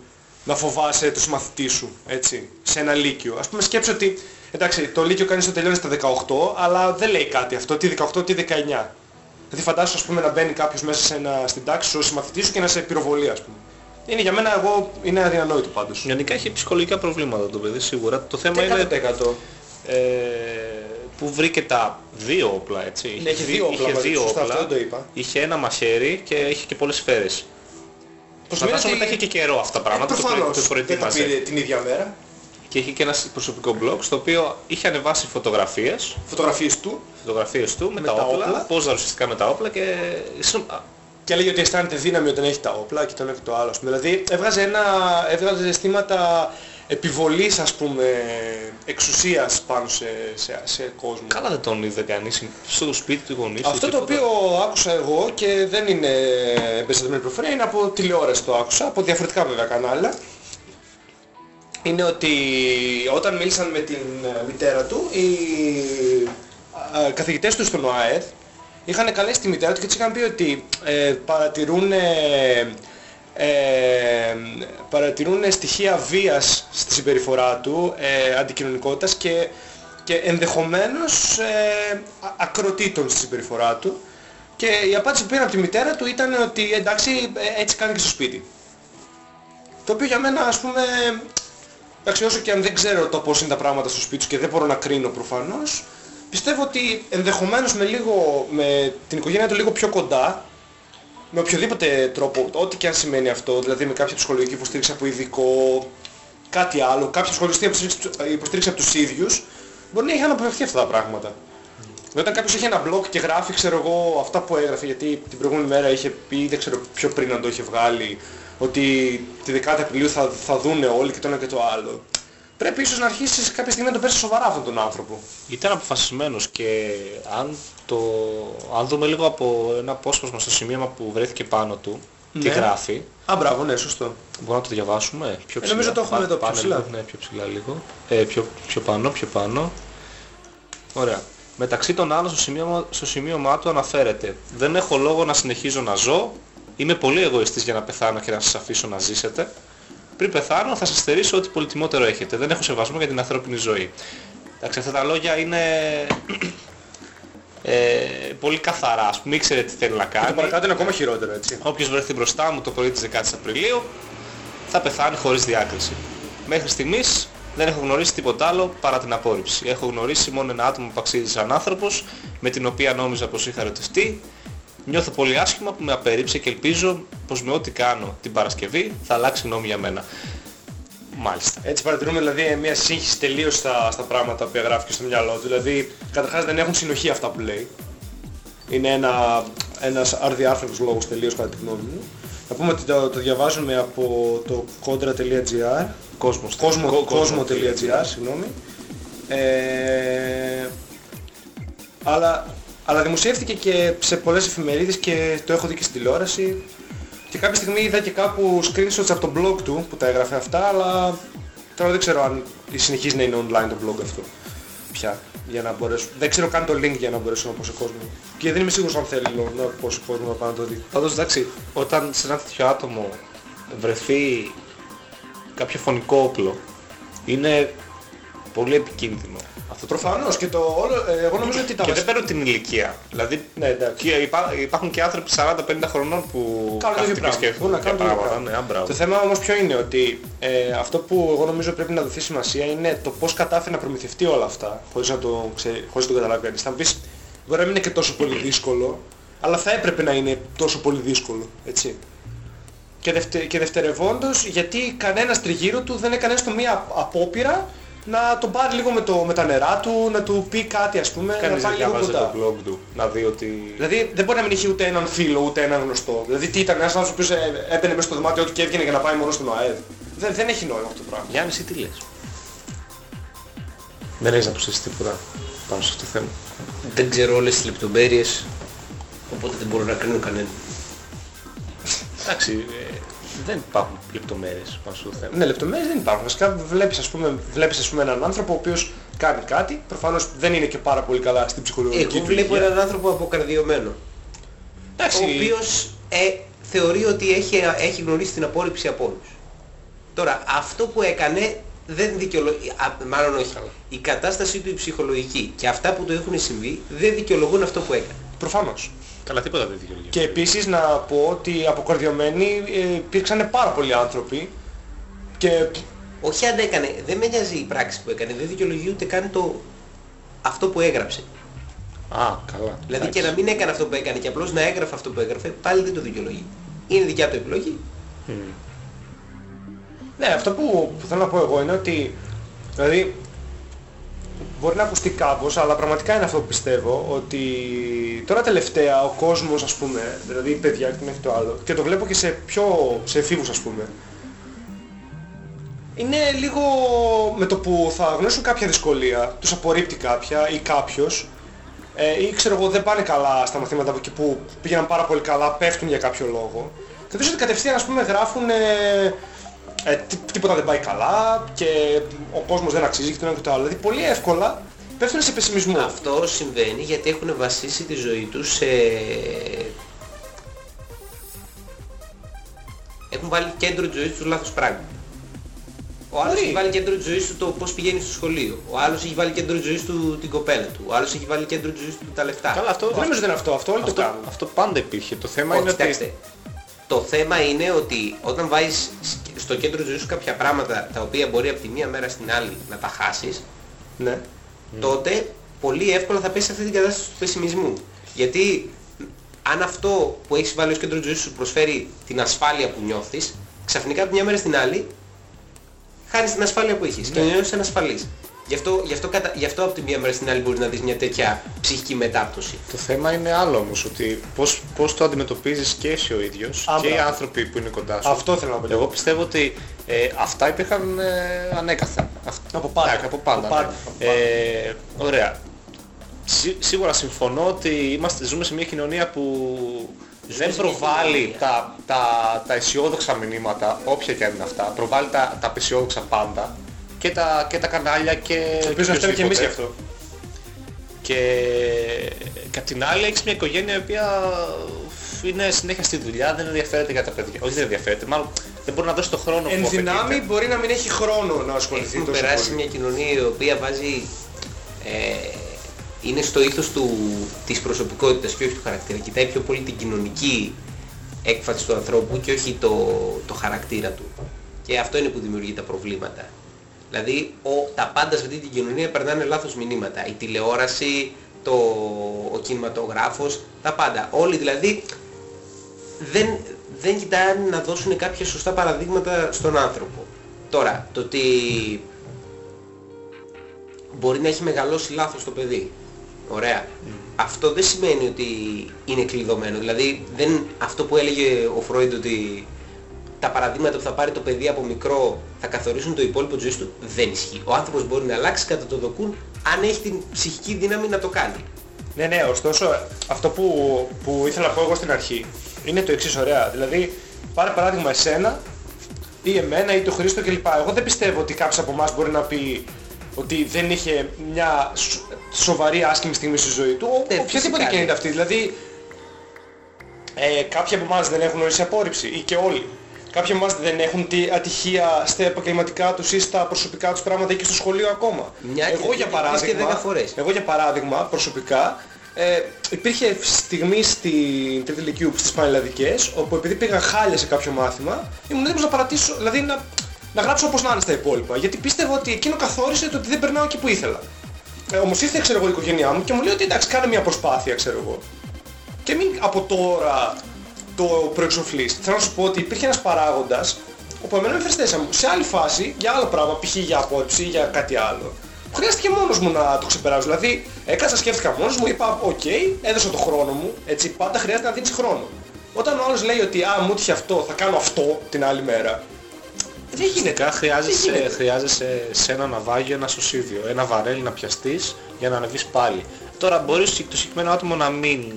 να φοβάσαι το συμμαθητή σου, έτσι, σε ένα λύκειο. Ας πούμε σκέψου ότι, εντάξει, το λύκειο κανείς το τελειώνει στα 18, αλλά δεν λέει κάτι αυτό, τι 18, τι 19. Δηλαδή φαντάσου ας πούμε να μπαίνει κάποιος μέσα σε ένα, στην τάξη σου, ο συμμαθητής σου και να σε πυροβολεί ας πούμε. Είναι για μένα εγώ, είναι αδιανόητο πάντως. Γενικά έχει ψυχολογικά προβλήματα το παιδί σίγουρα. Το θέμα είναι 100%. ε, που βρήκε τα δύο όπλα, έτσι. Ναι, έχει δύο όπλα είχε μαζί, δύο σωστά, όπλα, αυτό δεν το είπα. είχε ένα μαχαίρι και είχε και πολλές σφαίρες. Πως Φαντάζομαι σημαίνει μετά είχε ότι- και καιρό αυτά τα πράγματα, Ε, το, προε- προφανώς, το δεν τα προετοίμαζε. πήρε την ίδια μέρα. Και είχε και ένα προσωπικό blog στο οποίο είχε ανεβάσει φωτογραφίες, Φωτογραφίες του φωτογραφίες του με, Με τα, τα όπλα, όπλα. πόζα ουσιαστικά με τα όπλα και α, και έλεγε ότι αισθάνεται δύναμη όταν έχει τα όπλα και το ένα και το άλλο. ας πούμε. Δηλαδή έβγαζε, ένα, έβγαζε αισθήματα επιβολής ας πούμε εξουσίας πάνω σε, σε, σε κόσμο. καλά δεν τον είδε κανείς στο σπίτι του γονείς του, Αυτό το τίποτα. οποίο άκουσα εγώ και δεν είναι εμπεριστατωμένη προφορία είναι από τηλεόραση το άκουσα, από διαφορετικά βέβαια κανάλια. Είναι ότι όταν μίλησαν με την ε, μητέρα του, οι ε, καθηγητές του στον ΟΑΕΔ είχαν καλέσει τη μητέρα του και της είχαν πει ότι ε, παρατηρούν, ε, ε, παρατηρούν στοιχεία βίας στη συμπεριφορά του, ε, αντικοινωνικότητας και, και ενδεχομένως ε, α- ακροτήτων στη συμπεριφορά του. Και η απάντηση που πήραν από τη μητέρα του ήταν ότι εντάξει ε, έτσι κάνει και στο σπίτι. Το οποίο για μένα ας πούμε, εντάξει όσο και αν δεν ξέρω το πώς είναι τα πράγματα στο σπίτι σου και δεν μπορώ να κρίνω προφανώς, πιστεύω ότι ενδεχομένως με, λίγο, με την οικογένεια του λίγο πιο κοντά, με οποιοδήποτε τρόπο, ό,τι και αν σημαίνει αυτό, δηλαδή με κάποια ψυχολογική υποστήριξη από ειδικό, κάτι άλλο, κάποια ψυχολογική υποστήριξη, υποστήριξη από τους ίδιους, μπορεί να είχαν αποφευθεί αυτά τα πράγματα. Όταν κάποιος έχει ένα blog και γράφει, ξέρω εγώ, αυτά που έγραφε, γιατί την προηγούμενη μέρα είχε πει, δεν ξέρω πιο πριν αν το είχε βγάλει, ότι τη 10η Απριλίου θα, θα δούνε όλοι και το ένα και το άλλο. Πρέπει ίσως να αρχίσεις κάποια στιγμή να τον παίρνεις σοβαρά αυτόν τον άνθρωπο. Ήταν αποφασισμένος και αν, το, αν δούμε λίγο από ένα απόσπασμα στο σημείωμα που βρέθηκε πάνω του, τι Ναι. γράφει, Α, μπράβο, ναι, σωστό. μπορούμε να το διαβάσουμε πιο Ε, ψηλά. νομίζω το έχουμε Πά- εδώ πιο πάνε ψηλά. λίγο, ναι, πιο ψηλά λίγο. Ε, πιο, πιο πάνω, πιο πάνω. Ωραία. Μεταξύ των άλλων στο σημείωμα, στο σημείωμά του αναφέρεται «Δεν έχω λόγο να συνεχίζω να ζω, είμαι πολύ εγωιστής για να πεθάνω και να σας αφήσω να ζήσετε. Πριν πεθάνω θα σας στερήσω ό,τι πολυτιμότερο έχετε. Δεν έχω σεβασμό για την ανθρώπινη ζωή». Εντάξει, αυτά τα λόγια είναι ε, πολύ καθαρά. Ας πούμε, ήξερε τι θέλει να Το κάνει. παρακάτω είναι ακόμα χειρότερο, έτσι. Όποιος βρεθεί μπροστά μου το πρωί της 10ης Απριλίου θα πεθάνει χωρίς διάκριση. Μέχρι στιγμής δεν έχω γνωρίσει τίποτα άλλο παρά την απόρριψη. Έχω γνωρίσει μόνο ένα άτομο που αξίζει σαν άνθρωπος, με την οποία νόμιζα πως είχα ερωτευτεί. Νιώθω πολύ άσχημα που με απερίψε και ελπίζω πως με ό,τι κάνω την Παρασκευή θα αλλάξει γνώμη για μένα. Μάλιστα. Έτσι παρατηρούμε δηλαδή μια σύγχυση τελείως στα, στα πράγματα που γράφει και στο μυαλό του. Δηλαδή καταρχάς δεν έχουν συνοχή αυτά που λέει. Είναι ένα, ένας αρδιάρθρωπος λόγος τελείως κατά τη γνώμη μου. Να πούμε ότι το, το διαβάζουμε από το contra.gr Κόσμος. κόσμο, Κο- κόσμο.gr συγγνώμη. Ε, αλλά, αλλά δημοσιεύτηκε και σε πολλές εφημερίδες και το έχω δει και στην τηλεόραση και κάποια στιγμή είδα και κάπου screenshots από το blog του που τα έγραφε αυτά αλλά τώρα δεν ξέρω αν συνεχίζει να είναι online το blog αυτό πια για να μπορέσω. Δεν ξέρω καν το link για να μπορέσω να πω σε κόσμο. Και δεν είμαι σίγουρος αν θέλει να πω σε κόσμο να πάει να το δει. Πάντως εντάξει, όταν σε ένα τέτοιο άτομο βρεθεί κάποιο φωνικό όπλο, είναι πολύ επικίνδυνο. Αυτό το Προφανώς και το όλο, ε, εγώ νομίζω ότι τα Και βασικά- δεν παίρνουν την ηλικία. Δηλαδή Ναι, εντάξει. και υπά- υπάρχουν και άνθρωποι 40-50 χρονών που Κάνουν κάθονται τέτοιο και πράγμα. σκέφτονται Μπορούν να τέτοια κάνουν τέτοιο πράγματα. πράγμα. Ναι, α, μπράβο. Το θέμα όμως ποιο είναι ότι ε, αυτό που εγώ νομίζω πρέπει να δοθεί σημασία είναι το πώς κατάφερε να προμηθευτεί όλα αυτά χωρίς να το, ξέρει, χωρίς να το καταλάβει κανείς. Θα μου πεις, μπορεί να μην είναι και τόσο πολύ δύσκολο, αλλά θα έπρεπε να είναι τόσο πολύ δύσκολο, έτσι. Και, δευτε, και δευτερευόντως γιατί κανένας τριγύρω του δεν έκανε έστω μία απόπειρα να τον πάρει λίγο με, το, με τα νερά του, να του πει κάτι ας πούμε, Κανείς να δεν πάει λίγο διάβαζε κοντά. το blog του να δει ότι... Δηλαδή δεν μπορεί να μην είχε ούτε έναν φίλο ούτε έναν γνωστό. Δηλαδή τι ήταν ένας άνθρωπος που έμπαινε μέσα στο δωμάτιο του και έβγαινε για να πάει μόνο στον ΑΕΔ. Δεν, δεν έχει νόημα αυτό το πράγμα. Γιάννη, εσύ τι λες; Δεν έχεις να προσθέσεις τίποτα πάνω σε αυτό το θέμα. Δεν ξέρω όλες τις λεπτομέρειες, οπότε δεν μπορώ να κρίνω κανέναν. Εντάξει, ε, δεν υπάρχουν λεπτομέρειες πάνω σε αυτό το θέμα. Ναι, λεπτομέρειες δεν υπάρχουν. Βασικά βλέπεις, ας πούμε, βλέπεις ας πούμε, έναν άνθρωπο ο οποίος κάνει κάτι. Προφανώς δεν είναι και πάρα πολύ καλά στην ψυχολογική Εγώ του βλέπω υγεία. έναν άνθρωπο αποκαρδιωμένο, Εντάξει, ο οποίος ε, θεωρεί ότι έχει, έχει γνωρίσει την απόρριψη από όλους. Τώρα, αυτό που έκανε δεν δικαιολογεί, μάλλον όχι, η κατάστασή του η ψυχολογική και αυτά που του έχουν συμβεί δεν δικαιολογούν αυτό που έκανε. προφανώς. Καλά, τίποτα δεν δικαιολογεί. Και επίσης να πω ότι αποκαρδιωμένοι ε, υπήρξαν πάρα πολλοί άνθρωποι και Όχι αν έκανε, δεν με νοιάζει η πράξη που έκανε, δεν δικαιολογεί ούτε καν το αυτό που έγραψε. Α, καλά. Δηλαδή Εντάξει. και να μην έκανε αυτό που έκανε και απλώς να έγραφε αυτό που έγραφε, πάλι δεν το δικαιολογεί. Είναι δικιά του επιλογή. Μμ. Ναι, αυτό που, που θέλω να πω εγώ είναι ότι δηλαδή μπορεί να ακουστεί κάπως, αλλά πραγματικά είναι αυτό που πιστεύω, ότι τώρα τελευταία ο κόσμος ας πούμε, δηλαδή οι παιδιά και το ένα και το άλλο, και το βλέπω και σε πιο, σε εφήβους ας πούμε, είναι λίγο με το που θα γνωρίσουν κάποια δυσκολία, τους απορρίπτει κάποια ή κάποιος, ε, ή ξέρω εγώ δεν πάνε καλά στα μαθήματα από εκεί που πήγαιναν πάρα πολύ καλά, πέφτουν για κάποιο λόγο. Και δεις ότι κατευθείαν ας πούμε γράφουν ε, ε, τί- τίποτα δεν πάει καλά και ο κόσμος δεν αξίζει και το ένα και το άλλο. Δηλαδή πολύ εύκολα πέφτουν σε πεσημισμό. Αυτό συμβαίνει γιατί έχουν βασίσει τη ζωή τους σε... Έχουν βάλει κέντρο της ζωής τους λάθος πράγμα. Ο άλλος Μπορεί. έχει βάλει κέντρο της ζωής του το πώς πηγαίνει στο σχολείο. Ο άλλος έχει βάλει κέντρο της ζωής του την κοπέλα του. Ο άλλος έχει βάλει κέντρο της ζωής του τα λεφτά. Καλά, αυτό, Δεν νομίζω ότι είναι αυτό, αυτό όλοι το αυτό, κάνουν. αυτό πάντα υπήρχε. Το θέμα Όχι, είναι ότι... κοιτάξτε. Το θέμα είναι ότι όταν βάζεις στο κέντρο της ζωής σου κάποια πράγματα τα οποία μπορεί από τη μία μέρα στην άλλη να τα χάσεις, Ναι. τότε πολύ εύκολα θα πέσεις σε αυτή την κατάσταση του πεσημισμού. Γιατί αν αυτό που έχεις βάλει ως κέντρο της ζωής σου προσφέρει την ασφάλεια που νιώθεις, ξαφνικά από μια μέρα στην άλλη χάνεις την ασφάλεια που είχες και νιώθεις ανασφαλής. Γι' αυτό, γι, αυτό, κατα- γι' αυτό από τη μία μέρα στην άλλη μπορείς να δεις μια τέτοια ψυχική μετάπτωση. Το θέμα είναι άλλο όμως, ότι πώς, πώς το αντιμετωπίζεις και εσύ ο ίδιος Α, και οι μπράβο. άνθρωποι που είναι κοντά σου. Αυτό θέλω να πω. Εγώ πιστεύω ότι ε, αυτά υπήρχαν ε, ανέκαθεν. Αυ- Από πάντα. Εντάξει, από πάντα. Από πάντα, ναι. από πάντα. Ε, ωραία. Σί- σίγουρα συμφωνώ ότι είμαστε, ζούμε σε μια κοινωνία που δεν σε μια προβάλλει κοινωνία. τα, τα, τα αισιόδοξα μηνύματα, όποια και αν είναι αυτά. Προβάλλει τα, τα απεσιόδοξα πάντα. Και τα, και τα κανάλια και... Ελπίζω να φταίμε και εμείς γι' οποιοσδήποτε. αυτό. Και κατ' την άλλη έχεις μια οικογένεια η οποία είναι συνέχεια στη δουλειά, δεν ενδιαφέρεται για τα παιδιά. Όχι δεν ενδιαφέρεται, μάλλον δεν μπορεί να δώσει το χρόνο που Εν δυνάμει απαιτείται. μπορεί να μην έχει χρόνο να ασχοληθεί Έχουμε τόσο περάσει πολύ. μια κοινωνία η οποία βάζει... Ε, είναι στο ήθος του, της προσωπικότητας και όχι του χαρακτήρα. Κοιτάει πιο πολύ την κοινωνική έκφαση του ανθρώπου και όχι το, το χαρακτήρα του. Και αυτό είναι που δημιουργεί τα προβλήματα. Δηλαδή ο, τα πάντα σε αυτή την κοινωνία περνάνε λάθος μηνύματα. Η τηλεόραση, το, ο κινηματογράφος, τα πάντα. Όλοι δηλαδή δεν, δεν κοιτάνε να δώσουν κάποια σωστά παραδείγματα στον άνθρωπο. Τώρα, το ότι μπορεί να έχει μεγαλώσει λάθος το παιδί. Ωραία. Αυτό δεν σημαίνει ότι είναι κλειδωμένο. Δηλαδή, δεν, αυτό που έλεγε ο Φρόιντ ότι τα παραδείγματα που θα πάρει το παιδί από μικρό θα καθορίσουν το υπόλοιπο της ζωής του, δεν ισχύει. Ο άνθρωπος μπορεί να αλλάξει κατά το δοκούν αν έχει την ψυχική δύναμη να το κάνει. Ναι, ναι, ωστόσο αυτό που, που ήθελα να πω εγώ στην αρχή είναι το εξής ωραία. Δηλαδή, πάρε παράδειγμα εσένα ή εμένα ή το Χρήστο κλπ. Εγώ δεν πιστεύω ότι κάποιος από εμάς μπορεί να πει ότι δεν είχε μια σο- σοβαρή άσχημη στιγμή στη ζωή του. Ο- Ε, Οποιαδήποτε φυσικά, και είναι ναι. αυτή. Δηλαδή, ε, κάποιοι από εμάς δεν έχουν ορίσει απόρριψη ή και όλοι. Κάποιοι από εμάς δεν έχουν τη ατυχία στα επαγγελματικά τους ή στα προσωπικά τους πράγματα ή και στο σχολείο ακόμα. Μια και εγώ για δεν υπήρχε παράδειγμα, δέκα φορές. εγώ για παράδειγμα προσωπικά ε, υπήρχε στιγμή στην τρίτη λυκείου στις Πανελλαδικές όπου επειδή πήγα χάλια σε κάποιο μάθημα ήμουν έτοιμος να παρατήσω, δηλαδή να, να γράψω όπως να είναι στα υπόλοιπα γιατί πίστευα ότι εκείνο καθόρισε το ότι δεν περνάω εκεί που ήθελα. Ε, όμως ήρθε ξέρω εγώ η οικογένειά μου και μου λέει ότι εντάξει κάνε μια προσπάθεια ξέρω εγώ. Και μην από τώρα το προεξοφλείς. Θέλω να σου πω ότι υπήρχε ένας παράγοντας όπου εμένα με φερστέσα μου σε άλλη φάση για άλλο πράγμα, π.χ. για απόρριψη ή για κάτι άλλο. Που χρειάστηκε μόνος μου να το ξεπεράσω. Δηλαδή έκατσα, σκέφτηκα μόνος μου, είπα οκ, έδωσα το χρόνο μου, έτσι πάντα χρειάζεται να δίνεις χρόνο. Όταν ο άλλος λέει ότι α, μου έτυχε αυτό, θα κάνω αυτό την άλλη μέρα. Δεν γίνεται. Τελικά χρειάζεσαι, Δεν γίνεται. χρειάζεσαι σε ένα ναυάγιο ένα σωσίβιο, ένα βαρέλι να πιαστείς για να ανεβείς πάλι. Τώρα μπορείς το συγκεκριμένο άτομο να μην,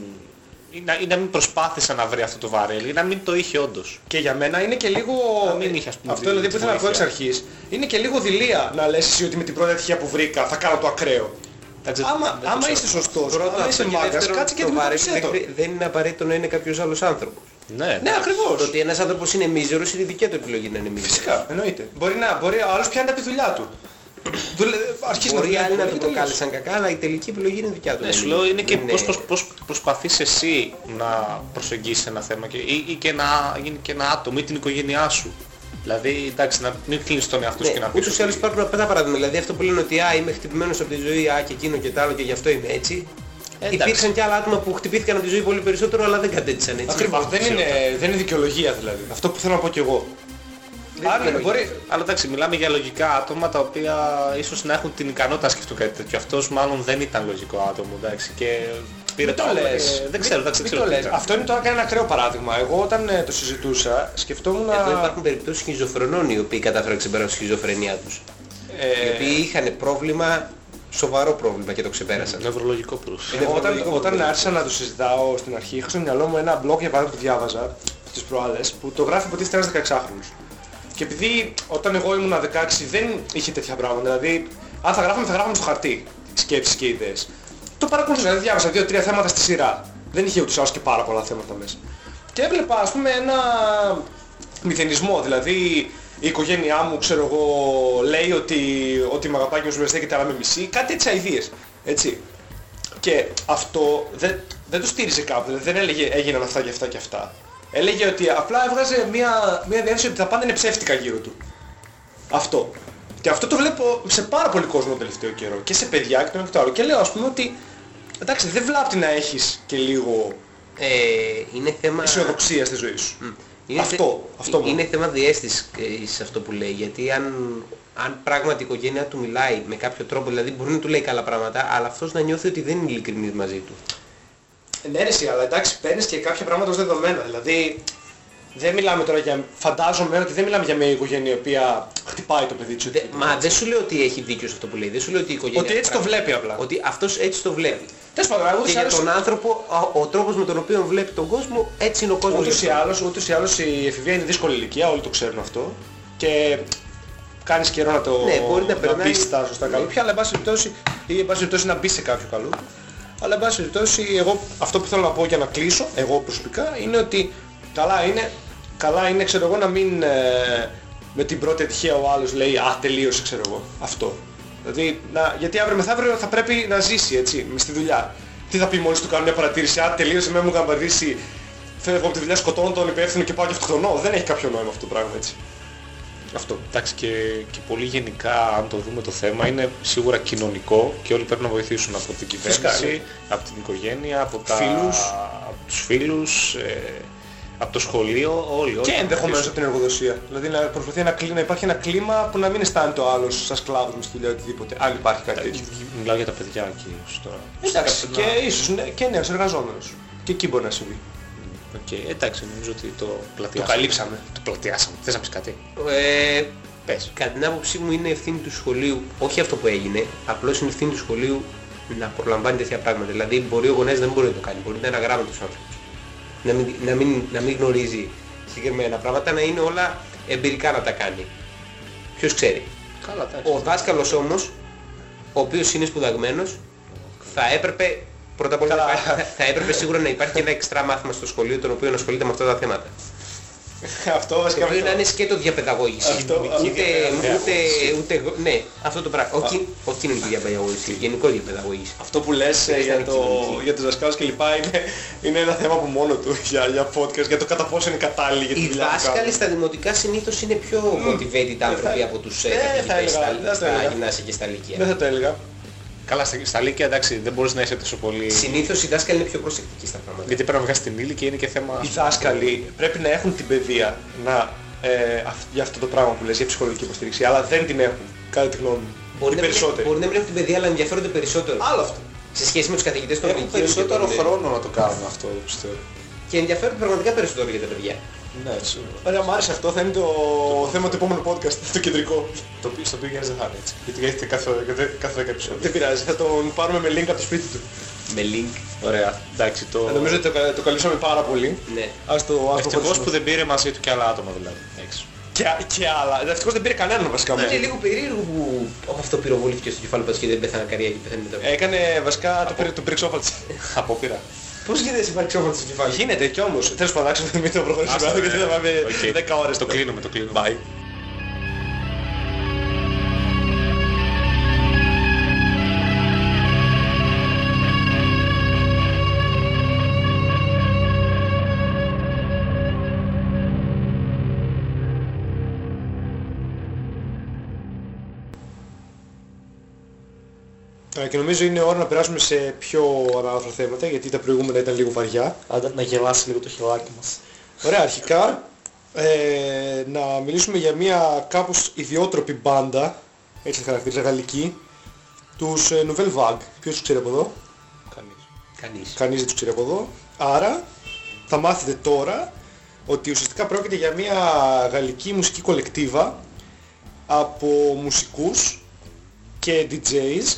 ή να, ή να μην προσπάθησε να βρει αυτό το βαρέλι, ή να μην το είχε όντως. Και για μένα είναι και λίγο... Να μην είχε, ας πούμε, Αυτό τη- δηλαδή τη που ήθελα να πω εξ βοήθεια. αρχής. Είναι και λίγο δειλία να λες εσύ ότι με την πρώτη ατυχία που βρήκα θα κάνω το ακραίο. Εντάξει, Άμα, δεν το άμα ξέρω. είσαι σωστός, Πρώτο άμα είσαι αυτό και μάγκας, δεύτερο, κάτσε και το βαρύ αντιμετώπισε το. μέχρι δεν είναι απαραίτητο να είναι κάποιος άλλος άνθρωπος. Ναι, Ναι, ακριβώς. Το ότι ένας άνθρωπος είναι μίζερος είναι δική του επιλογή να είναι μίζερος. Φυσικά, εννοείται. Μπορεί, να, μπορεί ο άλλος πιάνει από τη δουλειά του. Δουλε... Αρχίζεις Μπορεί να άλλοι να δουλεύει το και τελείωσε. προκάλεσαν κακά, αλλά η τελική επιλογή είναι δικιά τους. Ναι, Δεν σου λέω είναι και δεν πώς, πώς, πώς προσπαθείς εσύ να προσεγγίσεις ένα θέμα και, ή, ή και, να γίνει και ένα άτομο ή την οικογένειά σου. Δηλαδή, εντάξει, να μην κλείνεις τον εαυτό σου και να Ναι, πεις ούτως ή άλλως ότι... υπάρχουν απέναντι παράδειγμα. Δηλαδή αυτό που λένε ότι α, είμαι χτυπημένος από τη ζωή, α, και εκείνο και τ' άλλο και γι' αυτό είμαι έτσι. εντάξει. Υπήρξαν και άλλα άτομα που χτυπήθηκαν από τη ζωή πολύ περισσότερο, αλλά δεν κατέτησαν έτσι. Ακριβώς, δεν είναι, δεν είναι δικαιολογία δηλαδή. Αυτό που θέλω να πω κι εγώ. Δεν Άρα, είναι μπορεί... λογικό. Αλλά εντάξει, μιλάμε για λογικά άτομα τα οποία ίσως να έχουν την ικανότητα να σκεφτούν κάτι τέτοιο. Αυτός μάλλον δεν ήταν λογικό άτομο, εντάξει, και πήρε Μην το άλλο λες. και- Δεν ξέρω, εντάξει, δεν Μην ξέρω το τι λες. έκανε. Αυτό είναι τώρα κάνει ένα ακραίο παράδειγμα. Εγώ όταν ε, το συζητούσα σκεφτόμουν Εδώ υπάρχουν περιπτώσεις σχιζοφρενών οι οποίοι κατάφεραν να ξεπεράσουν τη σχιζοφρενία τους. Οι Ε, οποίοι είχαν πρόβλημα, σοβαρό πρόβλημα και το ξεπέρασαν. Νευρολογικό πρόβλημα. Εγώ όταν, νευρολογικό όταν πρόβλημα. άρχισα να το συζητάω στην αρχή, είχα στο μυαλό μου ένα blog για παράδειγμα που διάβαζα τις προάλλες, που το γράφει υποτίθεται ένας 16χρονος. Και επειδή όταν εγώ ήμουν 16 δεν είχε τέτοια πράγματα, δηλαδή αν θα γράφαμε θα γράφαμε στο χαρτί σκέψεις και ιδέες. Το παρακολουθούσα, δηλαδή διάβασα 2-3 θέματα στη σειρά. Δεν είχε ούτως ή άλλως και πάρα πολλά θέματα μέσα. Και έβλεπα ας πούμε ένα μηδενισμό, δηλαδή η οικογένειά μου, ξέρω εγώ, λέει ότι, ότι με αγαπάει και με στέκεται αλλά με μισή, κάτι έτσι αηδίες, έτσι. Και αυτό δεν, δεν το στήριζε κάπου, δηλαδή δεν έλεγε έγιναν αυτά και αυτά και αυτά. Έλεγε ότι απλά έβγαζε μια, μια διάθεση ότι τα πάντα είναι ψεύτικα γύρω του. Αυτό. Και αυτό το βλέπω σε πάρα πολύ κόσμο το τελευταίο καιρό. Και σε παιδιά και το ένα και το άλλο. Και λέω ας πούμε ότι εντάξει δεν βλάπτει να έχεις και λίγο Ε, είναι θέμα... αισιοδοξία στη ζωή σου. Μμ. Είναι Αυτό, θε- αυτό μόνο. Είναι θέμα διέστησης ε, σε αυτό που λέει. Γιατί αν, αν πράγματι η οικογένεια του μιλάει με κάποιο τρόπο, δηλαδή μπορεί να του λέει καλά πράγματα, αλλά αυτός να νιώθει ότι δεν είναι ειλικρινής μαζί του. Ναι, ρε, εσύ, αλλά εντάξει, παίρνεις και κάποια πράγματα ως δεδομένα. Δηλαδή, δεν μιλάμε τώρα για... Φαντάζομαι ότι δεν μιλάμε για μια οικογένεια η οποία χτυπάει το παιδί της. Δε- μα δεν σου λέω ότι έχει δίκιο σε αυτό που λέει. Δεν σου λέω ότι η οικογένεια... Ότι έτσι το βλέπει απλά. Ότι αυτός έτσι το βλέπει. Τέλος πάντων, Και ούτως ή για άλλως- τον άνθρωπο, ο, ο τρόπος με τον οποίο βλέπει τον κόσμο, έτσι είναι ο κόσμος. Ούτως ή για αυτόν. άλλως, ούτως ή άλλως η εφηβεία είναι δύσκολη ηλικία, όλοι το ξέρουν αυτό. Και κάνεις καιρό να το Ναι, μπορεί να περνάει- μπεις στα σωστά Ναι. καλούπια, αλλά εν πάση περιπτώσει, ή εν πάση περιπτώσει να μπεις σε κάποιο καλούπι. Αλλά εν πάση περιπτώσει, εγώ αυτό που θέλω να πω για να κλείσω, εγώ προσωπικά, είναι ότι καλά είναι, καλά είναι ξέρω εγώ να μην ε, με την πρώτη ατυχία ο άλλος λέει «Α, τελείωσε», ξέρω εγώ. Αυτό. Δηλαδή, να, γιατί αύριο μεθαύριο θα πρέπει να ζήσει, έτσι, μες στη δουλειά. Τι θα πει μόλις του κάνω μια παρατήρηση, «Α, τελείωσε, με μου γαμπαδίσει, φεύγω από τη δουλειά, σκοτώνω τον υπεύθυνο και πάω και αυτοκτονώ». Δεν έχει κάποιο νόημα αυτό το πράγμα, έτσι. Αυτό. Εντάξει και, και πολύ γενικά αν το δούμε το θέμα είναι σίγουρα κοινωνικό και όλοι πρέπει να βοηθήσουν από την Φυσικά, κυβέρνηση, από την οικογένεια, από, τα, Φίλους. από τους φίλους, ε, από το σχολείο, όλοι. όλοι Και να ενδεχομένως βοηθήσουν. από την εργοδοσία. Δηλαδή να προσπαθεί να, κλει- να υπάρχει ένα κλίμα που να μην αισθάνεται ο άλλος σαν σκλάβος με στη δουλειά ή οτιδήποτε. Αν υπάρχει κάτι τέτοιο. Μιλάω για τα παιδιά κυρίως τώρα. Εντάξει, Πρέπει και να- ίσως ναι, και νέος εργαζόμενος. Και εκεί μπορεί να συμβεί. Οκ, εντάξει, νομίζω ότι το Το πλατιάσαμε. καλύψαμε. Το πλατιάσαμε. Θες να πεις κάτι; Ε, Πες. κατά την άποψή μου είναι ευθύνη του σχολείου, όχι αυτό που έγινε, απλώς είναι ευθύνη του σχολείου να προλαμβάνει τέτοια πράγματα. Δηλαδή μπορεί ο γονέας να μην μπορεί να το κάνει, μπορεί να είναι αγράμματος άνθρωπος. Να μην, να, μην, να μην γνωρίζει συγκεκριμένα πράγματα, να είναι όλα εμπειρικά να τα κάνει. Ποιος ξέρει; Καλά, εντάξει. Ο δάσκαλος όμως, ο οποίος είναι σπουδαγμένος, θα έπρεπε πρώτα απ' όλα να Καλά. υπάρχει- θα έπρεπε σίγουρα να υπάρχει και ένα εξτρά μάθημα στο σχολείο το οποίο να ασχολείται με αυτά τα θέματα. αυτό Το βασικά οποίο αυτό. να είναι σκέτο διαπαιδαγώγησης. Αυτό, ούτε, αυτό. ούτε, ούτε, ούτε, ναι, αυτό το πράγμα. Όχι, όχι κοινωνική διαπαιδαγώγηση, γενικό διαπαιδαγώγηση. Αυτό που λες ε, για, το, για τους δασκάλους και λοιπά είναι, είναι ένα θέμα από μόνο του για, για podcast, για το κατά πόσο είναι κατάλληλοι για τη Οι δουλειά που δάσκαλοι κάνουν. στα δημοτικά συνήθως είναι πιο motivated άνθρωποι από τους ε, Ε, θα καθηγητές έλεγα, στα, δεν θα στα έλεγα. γυμνάσια και στα Δεν λύκεια. θα το έλεγα. Καλά, στα, στα λύκεια εντάξει δεν μπορείς να είσαι τόσο πολύ... Συνήθως οι δάσκαλοι είναι πιο προσεκτικοί στα πράγματα. Γιατί πρέπει να βγάλεις την ύλη και είναι και θέμα... Οι δάσκαλοι πρέπει να έχουν την παιδεία να, ε, αυ- για αυτό το πράγμα που λες, για ψυχολογική υποστήριξη, αλλά δεν την έχουν, κατά τη γνώμη μου. Μπορεί Οι να, μην, περισσότεροι. μπορεί να μην έχουν την παιδεία αλλά ενδιαφέρονται περισσότερο. Άλλο αυτό. Σε σχέση με τους καθηγητές των Έχουν λυκείων και περισσότερο των, ε, χρόνο να το κάνουν αυτό, πιστεύω. Και ενδιαφέρονται πραγματικά περισσότερο για τα παιδιά. Ναι, σίγουρα. Ωραία, μου άρεσε αυτό, θα είναι το θέμα του επόμενου podcast, το κεντρικό. Το οποίο στο οποίο Γιάννης δεν θα είναι έτσι. Γιατί έχετε κάθε, κάθε, κάθε 10 επεισόδια. Δεν πειράζει, θα τον πάρουμε με link από το σπίτι του. Με link. Ωραία, εντάξει το... Ε, Νομίζω ότι το, κα- το καλύψαμε πάρα πολύ. Ναι. Ας το, ας το Ευτυχώς χωρίσουμε. που δεν πήρε μαζί του και άλλα άτομα δηλαδή. Έξω. Και, και άλλα. Ευτυχώς δεν πήρε κανέναν βασικά. Είναι μαζί. λίγο περίεργο που oh, αυτό πυροβολήθηκε στο κεφάλι πας και δεν πέθανε καρία και πέθανε μετά. Έκανε βασικά το, πήρε- το πυρεξόφαλτσε. Απόπειρα. Πώς γίνεται να υπάρχει ξόφαλο στο κεφάλι. Γίνεται κι όμως. Τέλος πάντων, άξιο μην το προχωρήσουμε Άστα, άλλο, ναι. γιατί θα πάμε Οκ. 10 ώρες. Το τώρα. κλείνουμε, το κλείνουμε. Bye. Και νομίζω είναι ώρα να περάσουμε σε πιο ανάλαφρα θέματα, γιατί τα προηγούμενα ήταν λίγο βαριά. Άντε να γελάσει λίγο το χελάκι μας. Ωραία, αρχικά ε, να μιλήσουμε για μια κάπως ιδιότροπη μπάντα, έτσι θα χαρακτηρίζα γαλλική, τους ε, Nouvelle Vague. Ποιος τους ξέρει από εδώ; Κανείς. Κανείς. Κανείς δεν τους ξέρει από εδώ. Άρα θα μάθετε τώρα ότι ουσιαστικά πρόκειται για μια γαλλική μουσική κολεκτίβα από μουσικούς και DJs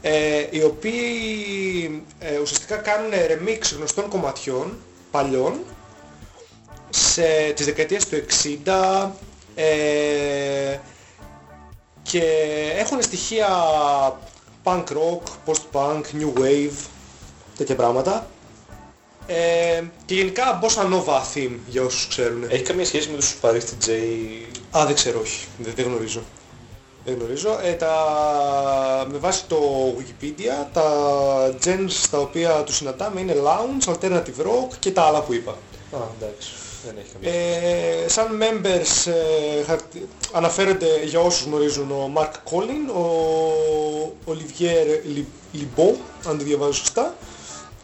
ε, οι οποίοι ε, ουσιαστικά κάνουν remix γνωστών κομματιών παλιών σε τις δεκαετίες του 60 ε, και έχουν στοιχεία punk rock, post-punk, new wave, τέτοια πράγματα. Ε, και γενικά bossa nova theme για όσους ξέρουν. Έχει καμία σχέση με τους Paris DJ... Α, δεν ξέρω, όχι. Δεν, δεν γνωρίζω. Δεν γνωρίζω. Ε, τα... Με βάση το Wikipedia, τα genres τα οποία τους συναντάμε είναι lounge, alternative rock και τα άλλα που είπα. Α, εντάξει. Δεν έχει καμία Ε, σαν members ε, χαρακτη- αναφέρονται για όσους γνωρίζουν ο Mark Collin, ο Olivier Li- Libaud, αν το διαβάζω σωστά,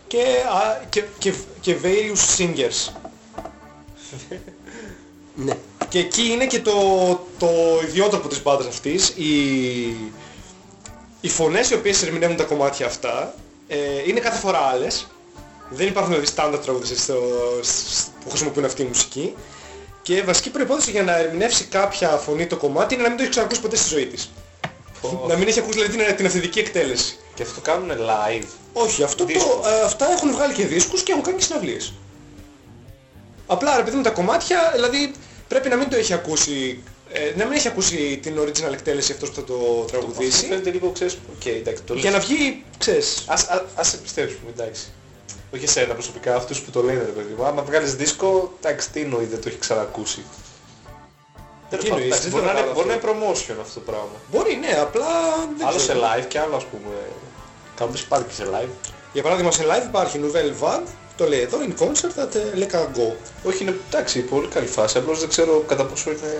και, α, και, και, και various singers. Ναι. Και εκεί είναι και το, το ιδιότροπο της μπάντας αυτής. Οι, οι φωνές οι οποίες ερμηνεύουν τα κομμάτια αυτά ε, είναι κάθε φορά άλλες. Δεν υπάρχουν δηλαδή στάνταρ τραγουδιστές στο, σ- που χρησιμοποιούν αυτή η μουσική. Και βασική προϋπόθεση για να ερμηνεύσει κάποια φωνή το κομμάτι είναι να μην το έχει ξανακούσει ποτέ στη ζωή της. Να μην έχει ακούσει δηλαδή την, την αυθεντική εκτέλεση. Και αυτό το κάνουν live. Όχι, αυτό το, Δίσκους. ε, αυτά έχουν βγάλει και δίσκους και έχουν κάνει και συναυλίες. Απλά ρε παιδί μου τα κομμάτια, δηλαδή πρέπει να μην το έχει ακούσει, ε, να μην έχει ακούσει την original εκτέλεση αυτός που θα το Αυτό τραγουδήσει. φαίνεται λίγο, ξέρεις, οκ, εντάξει, το Για λες. να βγει, ξέρεις, Ας, ας, ας σε πιστέψουμε, εντάξει. Όχι εσένα προσωπικά, αυτούς που το λένε ρε παιδί μου. Άμα βγάλεις δίσκο, εντάξει, τι εννοεί, δεν το έχει ξανακούσει. Τέλος Τι πάντων, εννοείς, εντάξει, δεν μπορεί το να είναι- κατάλαβα μπορεί να είναι promotion αυτό το πράγμα. μπορεί ναι, απλά δεν Άλλο σε ξέρω. live και άλλο ας πούμε. Κάποιος υπάρχει και σε live. Για παράδειγμα σε live υπάρχει Nouvelle Vague, το λέει εδώ, in concert at uh, Le Cargo. Όχι, είναι εντάξει, πολύ καλή φάση. Απλώς δεν ξέρω κατά πόσο είναι...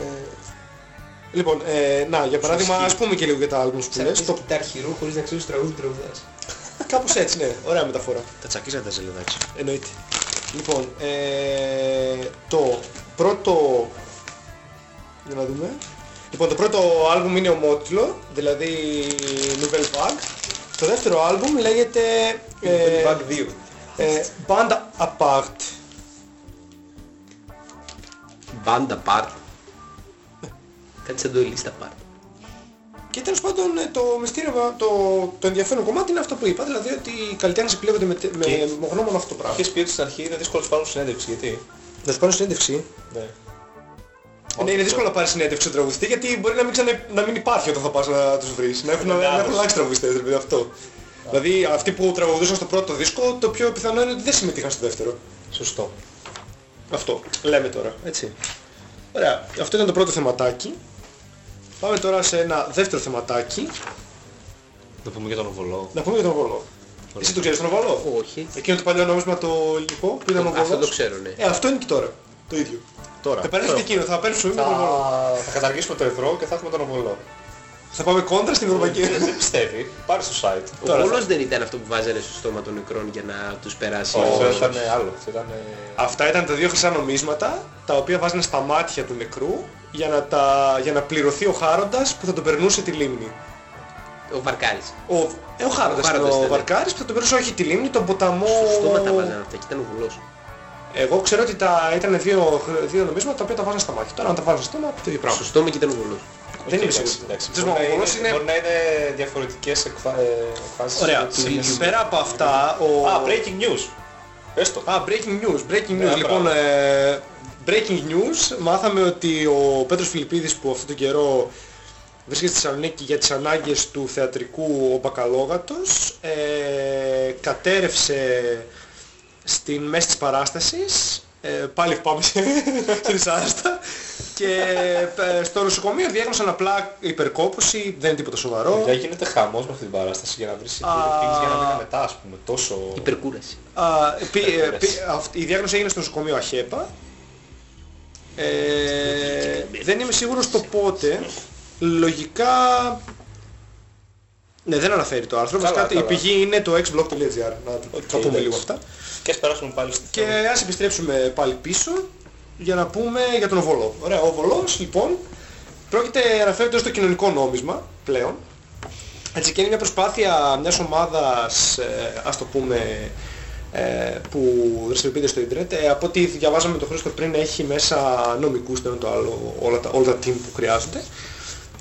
Λοιπόν, ε, να, για παράδειγμα, ισχύει. ας πούμε και λίγο για τα albums που λες. Σαν Το, κυτάρχηρο χωρίς να ξέρεις τραγούδι που τραγουδάς. κάπως έτσι, ναι, ωραία μεταφορά. Τα τσακίζατε τα ζελεδάκια. Εννοείται. Λοιπόν, ε, το πρώτο... Για να δούμε. Λοιπόν, το πρώτο άλμπουμ είναι ομότιλο, δηλαδή Nouvelle Vague. Το δεύτερο άλμπουμ λέγεται ε, Bug 2. Ε, Band Apart. Band apart. Κάτι σαν το Elista apart. Και τέλος πάντων ε, το μυστήριο, το, το ενδιαφέρον κομμάτι είναι αυτό που είπα, δηλαδή ότι οι καλλιτέχνες επιλέγονται με, με, Και- με γνώμονα αυτό το πράγμα. Είχες πει ότι στην αρχή είναι δύσκολο να πάρουν συνέντευξη, γιατί; Να σου πάρω συνέντευξη; Ναι. Ναι, είναι δύσκολο να πάρεις συνέντευξη στον τραγουδιστή γιατί μπορεί να μην, ξανα... να μην υπάρχει όταν θα πας να τους βρεις. Να έχουν, να έχουν αλλάξει τραγουδιστές, ρε παιδί, αυτό. Δηλαδή αυτοί που τραγουδούσαν στο πρώτο δίσκο, το πιο πιθανό είναι ότι δεν συμμετείχαν στο δεύτερο. Σωστό. Αυτό λέμε τώρα, έτσι. Ωραία, αυτό ήταν το πρώτο θεματάκι. Πάμε τώρα σε ένα δεύτερο θεματάκι. Να πούμε για τον Οβολό. Να πούμε για τον Βολό. Εσύ το ξέρεις τον Βολό; Όχι. Εκείνο το παλιό νόμισμα το ελληνικό που ήταν ο Βολός. Αυτό το ξέρω, ναι. Ε, αυτό είναι και τώρα. Το ίδιο. Τώρα. Θα περάσουμε εκείνο, θα παίρνουμε τον Θα, Βολό. θα καταργήσουμε το ευρώ και θα έχουμε τον Οβολό. Θα πάμε κόντρα στην Ευρωπαϊκή Δεν Ένωση. δεν πιστεύει. Πάρε στο site. Ο Τώρα Βόλος δεν ήταν αυτό που βάζανε στο στόμα των νεκρών για να τους περάσει. Όχι, ο- αυτό ήταν άλλο. Αυτό ήταν... Αυτά ήταν τα δύο χρυσά νομίσματα, τα οποία βάζανε στα μάτια του νεκρού για να, τα, για να πληρωθεί ο χάροντας που θα τον περνούσε τη λίμνη. Ο Βαρκάρης. Ο, ε, ο χάροντας Ο ήταν Χάροντας ο ήταν. Βαρκάρης που θα τον περνούσε όχι τη λίμνη, τον ποταμό... Στο στόμα τα βάζανε αυτά και ήταν ο Βουλός. Εγώ ξέρω ότι τα, ήταν δύο, δύο νομίσματα τα οποία τα βάζανε στα μάτια. Τώρα αν τα βάζανε στο στόμα, το ίδιο πράγμα. Στο στόμα και ήταν ο Βουλός. Δεν είμαι Εντάξει, σίγουρος. εντάξει. Ξέρεις, Μπορεί ο να είναι- Βολός είναι- Μπορεί να είναι διαφορετικές εκφα- ε, εκφάσεις. Ωραία. του ίδιου. Πέρα από αυτά, ο... Α, breaking news. Πες το. Α, breaking news, breaking Ναι, news. λοιπόν, ε, breaking news, μάθαμε ότι ο Πέτρος Φιλιππίδης που αυτόν τον καιρό βρίσκεται στη Θεσσαλονίκη για τις ανάγκες του θεατρικού ο Μπακαλόγατος, ε, κατέρευσε στην μέση της παράστασης, ε, πάλι πάμε σε σε δυσάρεστα, και ε, στο νοσοκομείο διέγνωσαν απλά υπερκόπωση, δεν είναι τίποτα σοβαρό. Για γίνεται χαμός με αυτή την παράσταση για να βρεις Α. πήγες για να μήνα μετά ας πούμε. Τόσο... Υπερκούραση. Α, πι- ε, πι- αυ- η διάγνωση έγινε στο νοσοκομείο Αχέπα. Ε, δεν είμαι σίγουρος το πότε. Λογικά... Ναι, δεν αναφέρει το άρθρο. Καλά, Βασικά η καλά. πηγή είναι το xblog.gr. Να Οκ, θα πούμε εντάξει. λίγο αυτά. Και ας περάσουμε πάλι στη Και ας επιστρέψουμε πάλι πίσω για να πούμε για τον Οβολό. Ωραία, ο Οβολός λοιπόν πρόκειται αναφέρεται ως το κοινωνικό νόμισμα πλέον. Έτσι και είναι μια προσπάθεια μιας ομάδας, ε, ας το πούμε, ε, που δραστηριοποιείται στο ίντερνετ. Ε, από ό,τι διαβάζαμε με τον Χρήστος πριν έχει μέσα νομικούς, δεν είναι το άλλο, όλα τα, όλα τα team που χρειάζονται.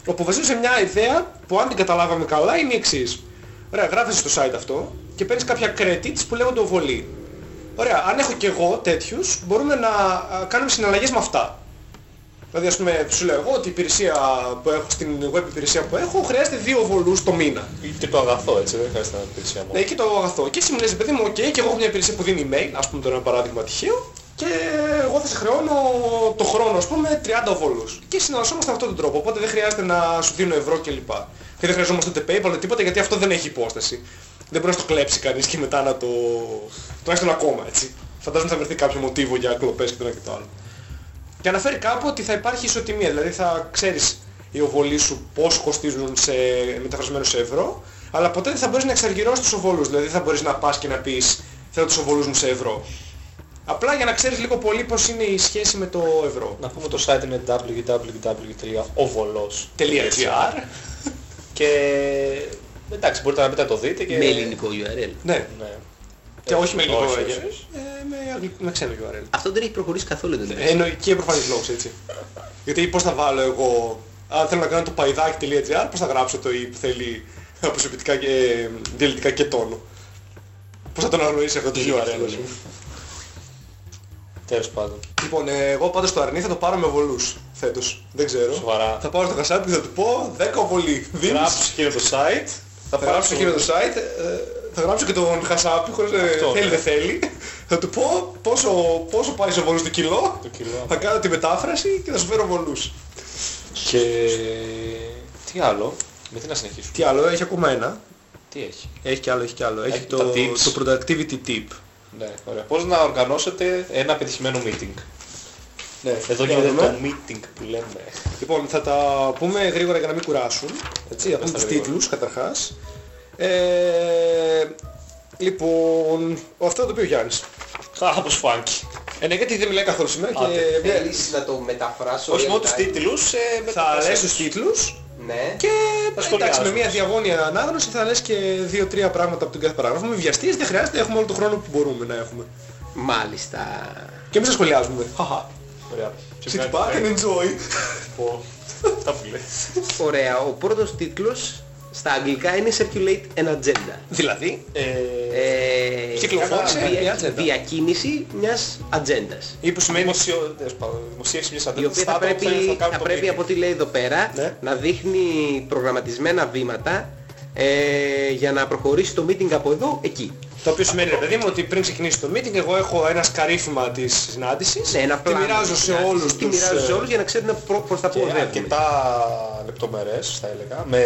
Όπου βασίζεται σε μια ιδέα που αν την καταλάβαμε καλά είναι η εξής. Ωραία, γράφεις στο site αυτό και παίρνεις κάποια credits που λέγονται οβολή. Ωραία, αν έχω και εγώ τέτοιους, μπορούμε να α, κάνουμε συναλλαγές με αυτά. Δηλαδή ας πούμε σου λέω εγώ ότι η υπηρεσία που έχω, στην web υπηρεσία που έχω χρειάζεται δύο βολούς το μήνα. Και το αγαθό έτσι, δεν χρειάζεται να υπηρεσία μόνο. Ναι, και το αγαθό. Και εσύ μου λες παιδί μου, οκ, και εγώ έχω μια υπηρεσία που δίνει email, ας πούμε τώρα ένα παράδειγμα τυχαίο, και εγώ θα σε χρεώνω το χρόνο, ας πούμε, 30 οβολούς. Και συναλλασσόμαστε με αυτόν τον τρόπο, οπότε δεν χρειάζεται να σου δίνω ευρώ κλπ. Και δεν χρειαζόμαστε ούτε PayPal ούτε τίποτα, γιατί αυτό δεν έχει υπόσταση. Δεν μπορεί να το κλέψει κανείς και μετά να το... τουλάχιστον ακόμα, έτσι. Φαντάζομαι θα βρεθεί κάποιο μοτίβο για κλοπές και το ένα και το άλλο. Και αναφέρει κάπου ότι θα υπάρχει ισοτιμία, δηλαδή θα ξέρεις οι οβολοί σου πόσο κοστίζουν σε μεταφρασμένο σε ευρώ, αλλά ποτέ δεν θα μπορείς να εξαργυρώσεις τους οβολούς, δηλαδή δεν θα μπορείς να πας και να πεις θέλω τους οβολούς μου σε ευρώ. Απλά για να ξέρεις λίγο πολύ πώς είναι η σχέση με το ευρώ. Να πούμε το site είναι www.ovolos.gr και εντάξει μπορείτε να μπείτε να το δείτε και... Με ελληνικό URL. Ναι. Ναι. Και όχι με ελληνικό όχι, URL, όχι. ε, με, αγγλικό- με ξένο URL. Αυτό δεν έχει προχωρήσει καθόλου δεν Ε, Εννοεί και προφανής λόγος έτσι. Γιατί πώς θα βάλω εγώ, αν θέλω να κάνω το παϊδάκι.gr, πώς θα γράψω το «η» που θέλει αποσωπητικά και διαλυτικά και τόνο. Πώς θα τον αναγνωρίσει αυτό το URL. ας πούμε. Τέλος πάντων. Λοιπόν, ε, εγώ πάντως το αρνί θα το πάρω με βολούς φέτος. Δεν ξέρω. Σοβαρά. Θα πάω στο χασάπι και θα του πω 10 βολή. Δίνεις. Γράψεις εκείνο το site. Θα γράψω εκεί με το site, ε, θα γράψω και τον χασάπι χωρίς ε, Αυτό, θέλει ναι. δεν θέλει. Θα του πω πόσο, πόσο πάει σε βολούς το κιλό. Το κιλό. Θα κάνω τη μετάφραση και θα σου φέρω βολούς. Και... Τι άλλο; Με τι να συνεχίσουμε; Τι άλλο, έχει ακόμα ένα. Τι έχει; Έχει κι άλλο, έχει κι άλλο. Έχει Έχει το, τα tips. το productivity tip. Ναι, ωραία. Πώς να οργανώσετε ένα πετυχημένο meeting; Ναι, Εδώ για να γίνεται δούμε. το meeting που λέμε. Λοιπόν, θα τα πούμε γρήγορα για να μην κουράσουν. Έτσι, θα πούμε τα τους γρήγορα. τίτλους καταρχάς. Ε, λοιπόν, αυτό το πει ο Γιάννης. Κάπως funky. Ε, ναι, γιατί δεν μιλάει καθόλου σήμερα και Άντε. Θέλεις να το μεταφράσω. Όχι real μόνο τους time? τίτλους, ε, με θα το λες κασέτ. τους τίτλους Ναι. και εντάξει σχολιάζουμε. με μια διαγώνια ανάγνωση θα λες και δύο-τρία πράγματα από τον κάθε παράγραφο. Με βιαστείς, δεν χρειάζεται, έχουμε όλο τον χρόνο που μπορούμε να έχουμε. Μάλιστα. Και εμείς θα σχολιάζουμε. Χαχα. Ωραία. Και Sit βγάζει back το and enjoy. πω. Αυτά που λες. Ωραία. Ο πρώτος τίτλος στα αγγλικά είναι Circulate an Agenda. Δηλαδή, Ε, Ε, Κυκλοφόρησε δια- μια ατζέντα. Διακίνηση μιας ατζέντας. ή που σημαίνει δημοσιο- τέλος πάντων, δημοσίευση μιας Η ατζέντας οποία θα στα άτομα που πρέπει, θα κάνουν θα το πρέπει meeting. από ό,τι λέει εδώ πέρα Ναι. να δείχνει προγραμματισμένα βήματα ε, για να προχωρήσει το meeting από εδώ εκεί. Το οποίο σημαίνει, ρε παιδί μου, ότι πριν ξεκινήσει το meeting, εγώ έχω ένα σκαρίφημα της συνάντησης, Ναι, ένα τη πλάνο μοιράζω της σε συνάντησης, όλους Τη τους... μοιράζω σε ε, όλους για να ξέρουν προ- προς τα που Και οδεύουμε. αρκετά λεπτομερές θα έλεγα, με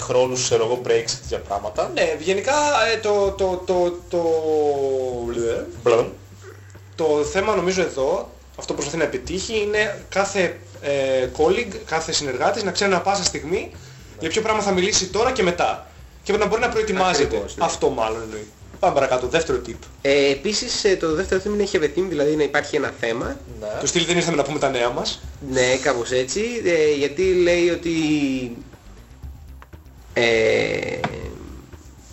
χρόνους ξέρω εγώ breaks και τέτοια πράγματα. Ναι, γενικά ε, το, το, το, το, Μπλον. το θέμα νομίζω εδώ, αυτό που προσπαθεί να επιτύχει, είναι κάθε ε, colleague, κάθε συνεργάτης να ξέρει ανα πάσα στιγμή για ποιο πράγμα θα μιλήσει τώρα και μετά. Και να μπορεί να προετοιμάζεται. Ακριβώς, ναι. Αυτό μάλλον εννοεί. Πάμε παρακάτω, δεύτερο tip. Ε, επίσης ε, το δεύτερο θέμα είναι have a theme, δηλαδή να υπάρχει ένα θέμα. Ναι. Το στυλ δεν ήρθαμε να πούμε τα νέα μας. Ναι, κάπως έτσι, ε, γιατί λέει ότι ε,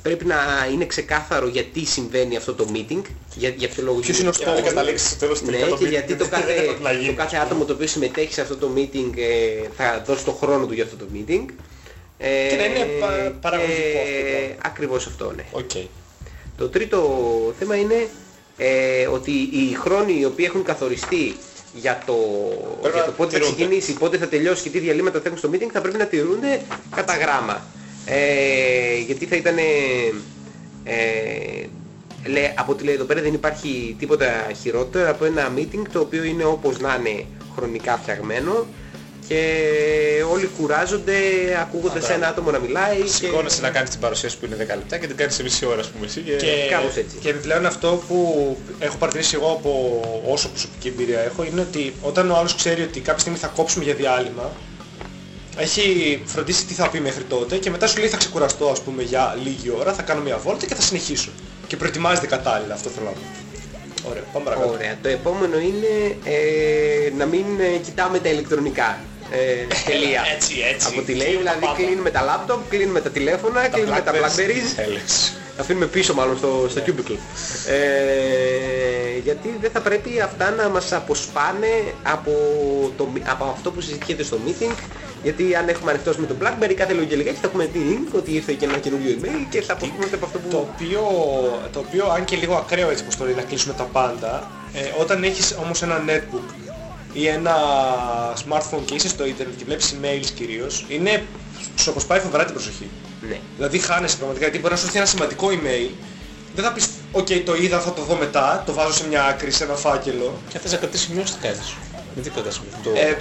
πρέπει να είναι ξεκάθαρο γιατί συμβαίνει αυτό το meeting, για, για ποιο λόγο Ποιος είναι ο Για να στόχος. καταλήξει στο τέλος Ναι, τελικά το και meeting, γιατί το δεν κάθε, πρέπει να γίνει. το κάθε άτομο το οποίο συμμετέχει σε αυτό το meeting ε, θα δώσει το χρόνο του για αυτό το meeting. Ε, Και να είναι πα- παραγωγικό και αυτό το πράγμα. Ακριβώς αυτό, ναι. Οκ. Το τρίτο θέμα είναι ε, ότι οι χρόνοι οι οποίοι έχουν καθοριστεί για το, Πρέπει για να το πότε θα τηρούνται. ξεκινήσει, πότε θα τελειώσει και τι διαλύματα θα έχουν στο meeting θα πρέπει να τηρούνται κατά γράμμα. Ε, γιατί θα ήταν... Ε, λέει, από ό,τι λέει εδώ πέρα δεν υπάρχει τίποτα χειρότερο από ένα meeting το οποίο είναι όπως να είναι χρονικά φτιαγμένο και όλοι κουράζονται ακούγοντας Α, ένα άτομο να μιλάει και... Σηκώνεσαι να κάνεις την παρουσίαση που είναι 10 λεπτά και την κάνεις σε μισή ώρα ας πούμε εσύ και... Και, κάπως έτσι. και επιπλέον αυτό που έχω παρατηρήσει εγώ από όσο προσωπική εμπειρία έχω είναι ότι όταν ο άλλος ξέρει ότι κάποια στιγμή θα κόψουμε για διάλειμμα έχει φροντίσει τι θα πει μέχρι τότε και μετά σου λέει θα ξεκουραστώ ας πούμε για λίγη ώρα, θα κάνω μια βόλτα και θα συνεχίσω. Και προετοιμάζεται κατάλληλα, αυτό θέλω να πω. Ωραία, πάμε παρακάτω. Ωραία. Το επόμενο είναι ε, να μην ε, κοιτάμε τα ηλεκτρονικά. Ε, τελεία. Έτσι, έτσι. Από τη λέει, Κλείνουμε τα δηλαδή πάντα. κλείνουμε τα laptop, κλείνουμε τα τηλέφωνα, κλείνουμε τα Blackberries. Έλεγες. Τα αφήνουμε πίσω μάλλον στο, στο cubicle. Ε, γιατί δεν θα πρέπει αυτά να μας αποσπάνε από, το, μι- από αυτό που συζητιέται στο meeting. Γιατί αν έχουμε ανοιχτό με το BlackBerry κάθε λίγο και λιγάκι θα έχουμε link ότι ήρθε και ένα καινούριο email και θα αποσπούμε από αυτό που... Το οποίο, το οποίο αν και λίγο ακραίο έτσι πως το λέει να κλείσουμε τα πάντα, ε, όταν έχεις όμως ένα netbook ή ένα smartphone και είσαι στο ίντερνετ και βλέπεις emails κυρίως, είναι, σου αποσπάει φοβερά την προσοχή. Ναι. Δηλαδή χάνεσαι πραγματικά γιατί μπορεί να σου έρθει ένα σημαντικό email, δεν θα πεις «ΟΚ, το είδα, θα το δω μετά, το βάζω σε μια άκρη, σε ένα φάκελο». Και αν θες να κρατήσεις σημειώσεις τις κάνεις. Με τι κρατάς σημειώσεις. Το... Ε,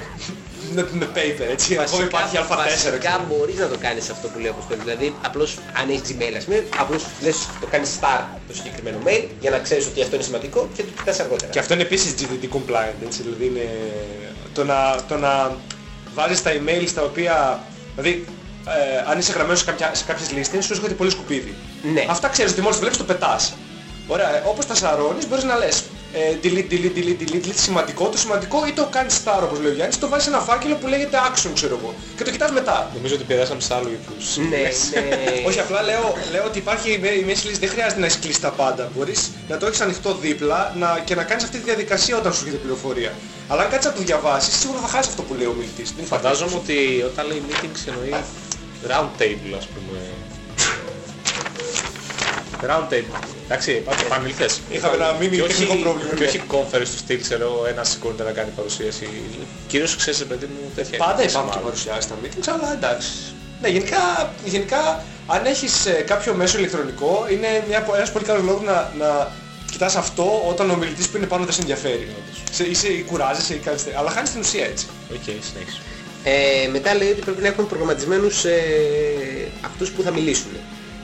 με, με paper, έτσι. Ακόμα υπάρχει α4. βασικά ξέρω. μπορείς να το κάνεις αυτό που λέω Αποστόλη. Δηλαδή απλώς αν έχεις Gmail ας πούμε, απλώς λες το κάνεις start το συγκεκριμένο mail για να ξέρεις ότι αυτό είναι σημαντικό και το κοιτάς αργότερα. Και αυτό είναι επίσης GDT compliant, έτσι, δηλαδή είναι το να, το να βάζεις τα email στα οποία, δηλαδή ε, αν είσαι γραμμένος σε, κάποια, σε κάποιες λίστες σου έρχεται πολύ σκουπίδι. Ναι. Αυτά ξέρεις ότι μόλις το βλέπεις το πετάς. Ωραία, ε, όπως τα σαρώνεις μπορείς να λες ε, delete, delete, delete, delete, delete, σημαντικό, το σημαντικό ή το κάνεις star όπως λέει ο Γιάννης, το βάζεις σε ένα φάκελο που λέγεται action ξέρω εγώ και το κοιτάς μετά. Νομίζω ότι περάσαμε σε άλλο είδους. Ναι, ναι. Όχι απλά λέω, λέω ότι υπάρχει η μέ- η μέση λύση, δεν χρειάζεται να έχεις κλείσει τα πάντα. Μπορείς να το έχεις ανοιχτό δίπλα να, και να κάνεις αυτή τη διαδικασία όταν σου έρχεται πληροφορία. Αλλά αν κάτσεις να το διαβάσεις, σίγουρα θα χάσεις αυτό που λέει ο μιλητής. Δεν υπάρχει Φαντάζομαι περίπτωση. ότι όταν λέει meetings εννοεί round table ας πούμε. Round table. Εντάξει, υπάρχουν επανήλθες. Είχαμε ένα mini Και όχι- τεχνικό πρόβλημα. Και όχι conference του στυλ, ξέρω, ένας σηκώνεται να κάνει παρουσίαση. Κυρίως ξέρεις, ρε παιδί μου, τέτοια. Πάντα είναι υπάρχουν και μάλλον. παρουσιάσεις στα meetings, αλλά εντάξει. Ναι, γενικά, γενικά αν έχεις ε, κάποιο μέσο ηλεκτρονικό, είναι μια, ένας πολύ καλός λόγος να, να κοιτάς αυτό όταν ο ομιλητής που είναι πάνω δεν σε ενδιαφέρει. Σε, είσαι, ή κουράζεσαι ή κάνεις, τε- αλλά χάνεις την ουσία έτσι. Οκ, συνέχισε. Ε, μετά λέει ότι πρέπει να έχουν προγραμματισμένους ε, αυτούς που θα μιλήσουν.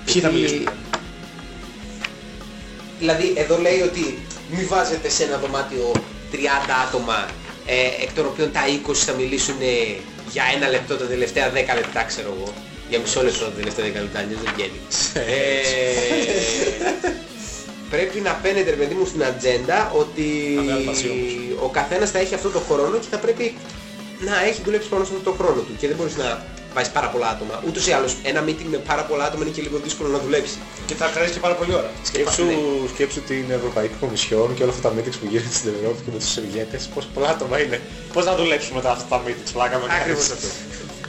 Ποιοι θα Γιατί- μιλήσουν; Δηλαδή εδώ λέει ότι μη βάζετε σε ένα δωμάτιο 30 άτομα ε, εκ των οποίων τα 20 θα μιλήσουν ε, για ένα λεπτό τα τελευταία 10 λεπτά ξέρω εγώ. Για μισό λεπτό τα τελευταία 10 λεπτά, αλλιώς δεν βγαίνει. ε, πρέπει να φαίνεται ρε παιδί μου στην ατζέντα ότι Να βγάλει μαζί όμως. ο καθένας θα έχει αυτό το χρόνο και θα πρέπει να έχει δουλέψει πάνω σε αυτό το χρόνο του και δεν μπορείς να βάζεις πάρα πολλά άτομα. Ούτως ή άλλως ένα meeting με πάρα πολλά άτομα είναι και λίγο δύσκολο να δουλέψεις. Και θα κρατήσει και πάρα πολύ ώρα. Σκέψου, σκέψου την Ευρωπαϊκή Κομισιόν και όλα αυτά τα meetings που γίνονται στην Ευρώπη και με τους ηγέτες. Πόσο πολλά άτομα είναι. Πώς να δουλέψουμε μετά αυτά τα meetings, πλάκα με Ακριβώς κάνεις. αυτό.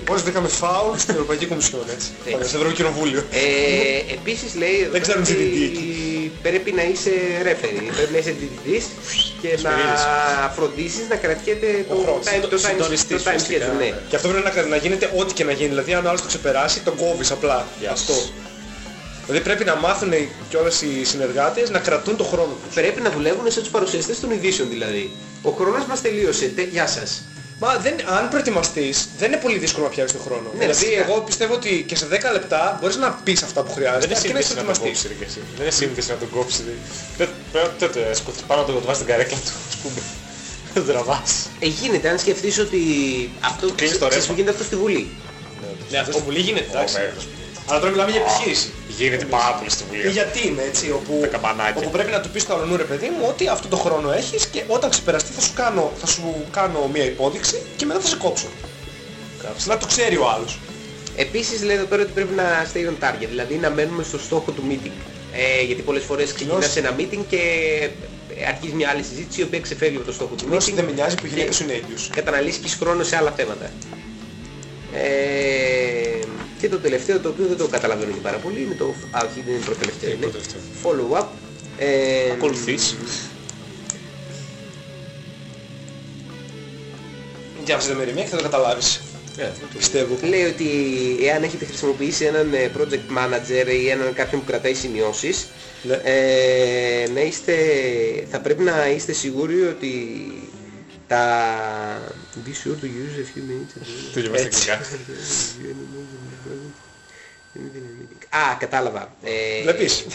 Πώς βρήκαμε φάουλ στην Ευρωπαϊκή Κομισιόν, έτσι. Έτσι. Στο Ευρωκοινοβούλιο. Ε, επίσης λέει εδώ Δεν ξέρουν ότι τι είναι εκεί. πρέπει να είσαι ρέφερη, πρέπει να είσαι διδυτής και να Σπυρίδης. φροντίσεις να κρατιέται το χρόνος. time, το time, Συντονιστής το time ουσιαστικά, schedule, ναι. ναι. Και αυτό πρέπει να, να γίνεται ό,τι και να γίνει. Δηλαδή αν ο άλλος το ξεπεράσει, τον κόβεις απλά. Yes. Αυτό. Δηλαδή πρέπει να μάθουν κιόλας οι συνεργάτες να κρατούν το χρόνο τους. Πρέπει να δουλεύουν σαν τους παρουσιαστές των ειδήσεων δηλαδή. Ο χρόνος μας τελείωσε, Τε, γεια σας. Μα δεν, αν προετοιμαστείς, δεν είναι πολύ δύσκολο να πιάσεις τον χρόνο. Ναι, δηλαδή φυσικά. εγώ πιστεύω ότι και σε 10 λεπτά μπορείς να πεις αυτά που Δεν χρειάζεται. είναι αρκεί να είσαι σύνδεση να τον προετοιμαστείς. κόψεις ρε και εσύ. Δεν είναι σύνδεση να τον κόψεις. Δεν- Πρέπει τότε σκοτείς πάνω να το βάζει στην καρέκλα του, ας πούμε. Δεν τραβάς. Ε, γίνεται, αν σκεφτείς ότι αυτό Κλείνεις το ξέρεις ρεύμα. που γίνεται αυτό στη Βουλή. Ναι, αυτό στη Βουλή γίνεται, εντάξει. μέρος. Αλλά τώρα μιλάμε για επιχείρηση. Γίνεται πάρα πολύ στη Βουλή. Ή για team, έτσι, όπου, Τα καμπανάκια. όπου πρέπει να του πεις στο αλλονού ρε παιδί μου ότι αυτό το χρόνο έχεις και όταν ξεπεραστεί θα σου κάνω, θα σου κάνω μια υπόδειξη και μετά θα σε κόψω. Να το ξέρει ο άλλος. Επίσης λέει εδώ πέρα ότι πρέπει να stay on target, δηλαδή να μένουμε στο στόχο του meeting. Ε, γιατί πολλές φορές ξεκινάς ένα meeting και ε, αρχίζει μια άλλη συζήτηση η οποία ξεφεύγει από το στόχο του Γνώση meeting δεν με νοιάζει που η γυναίκα και σου είναι έγκυος. καταναλύσεις χρόνο σε άλλα θέματα. Ε, και το τελευταίο το οποίο δεν το καταλαβαίνω και πάρα πολύ είναι το... Α, όχι, δεν είναι προτελευταίο. Είναι Είναι προτελευταίο. follow up. Ε, Ακολουθείς. Διάβασε το μεριμία και θα το καταλάβεις. Ε, Πιστεύω. Λέει ότι εάν έχετε χρησιμοποιήσει έναν ε, project manager ή έναν κάποιον που κρατάει σημειώσεις, Ναι. ε, να είστε, θα πρέπει να είστε σίγουροι ότι τα... Be sure to use a few minutes. Το διαβάζει Έτσι. αγγλικά. Α, κατάλαβα. Ε, Βλέπεις.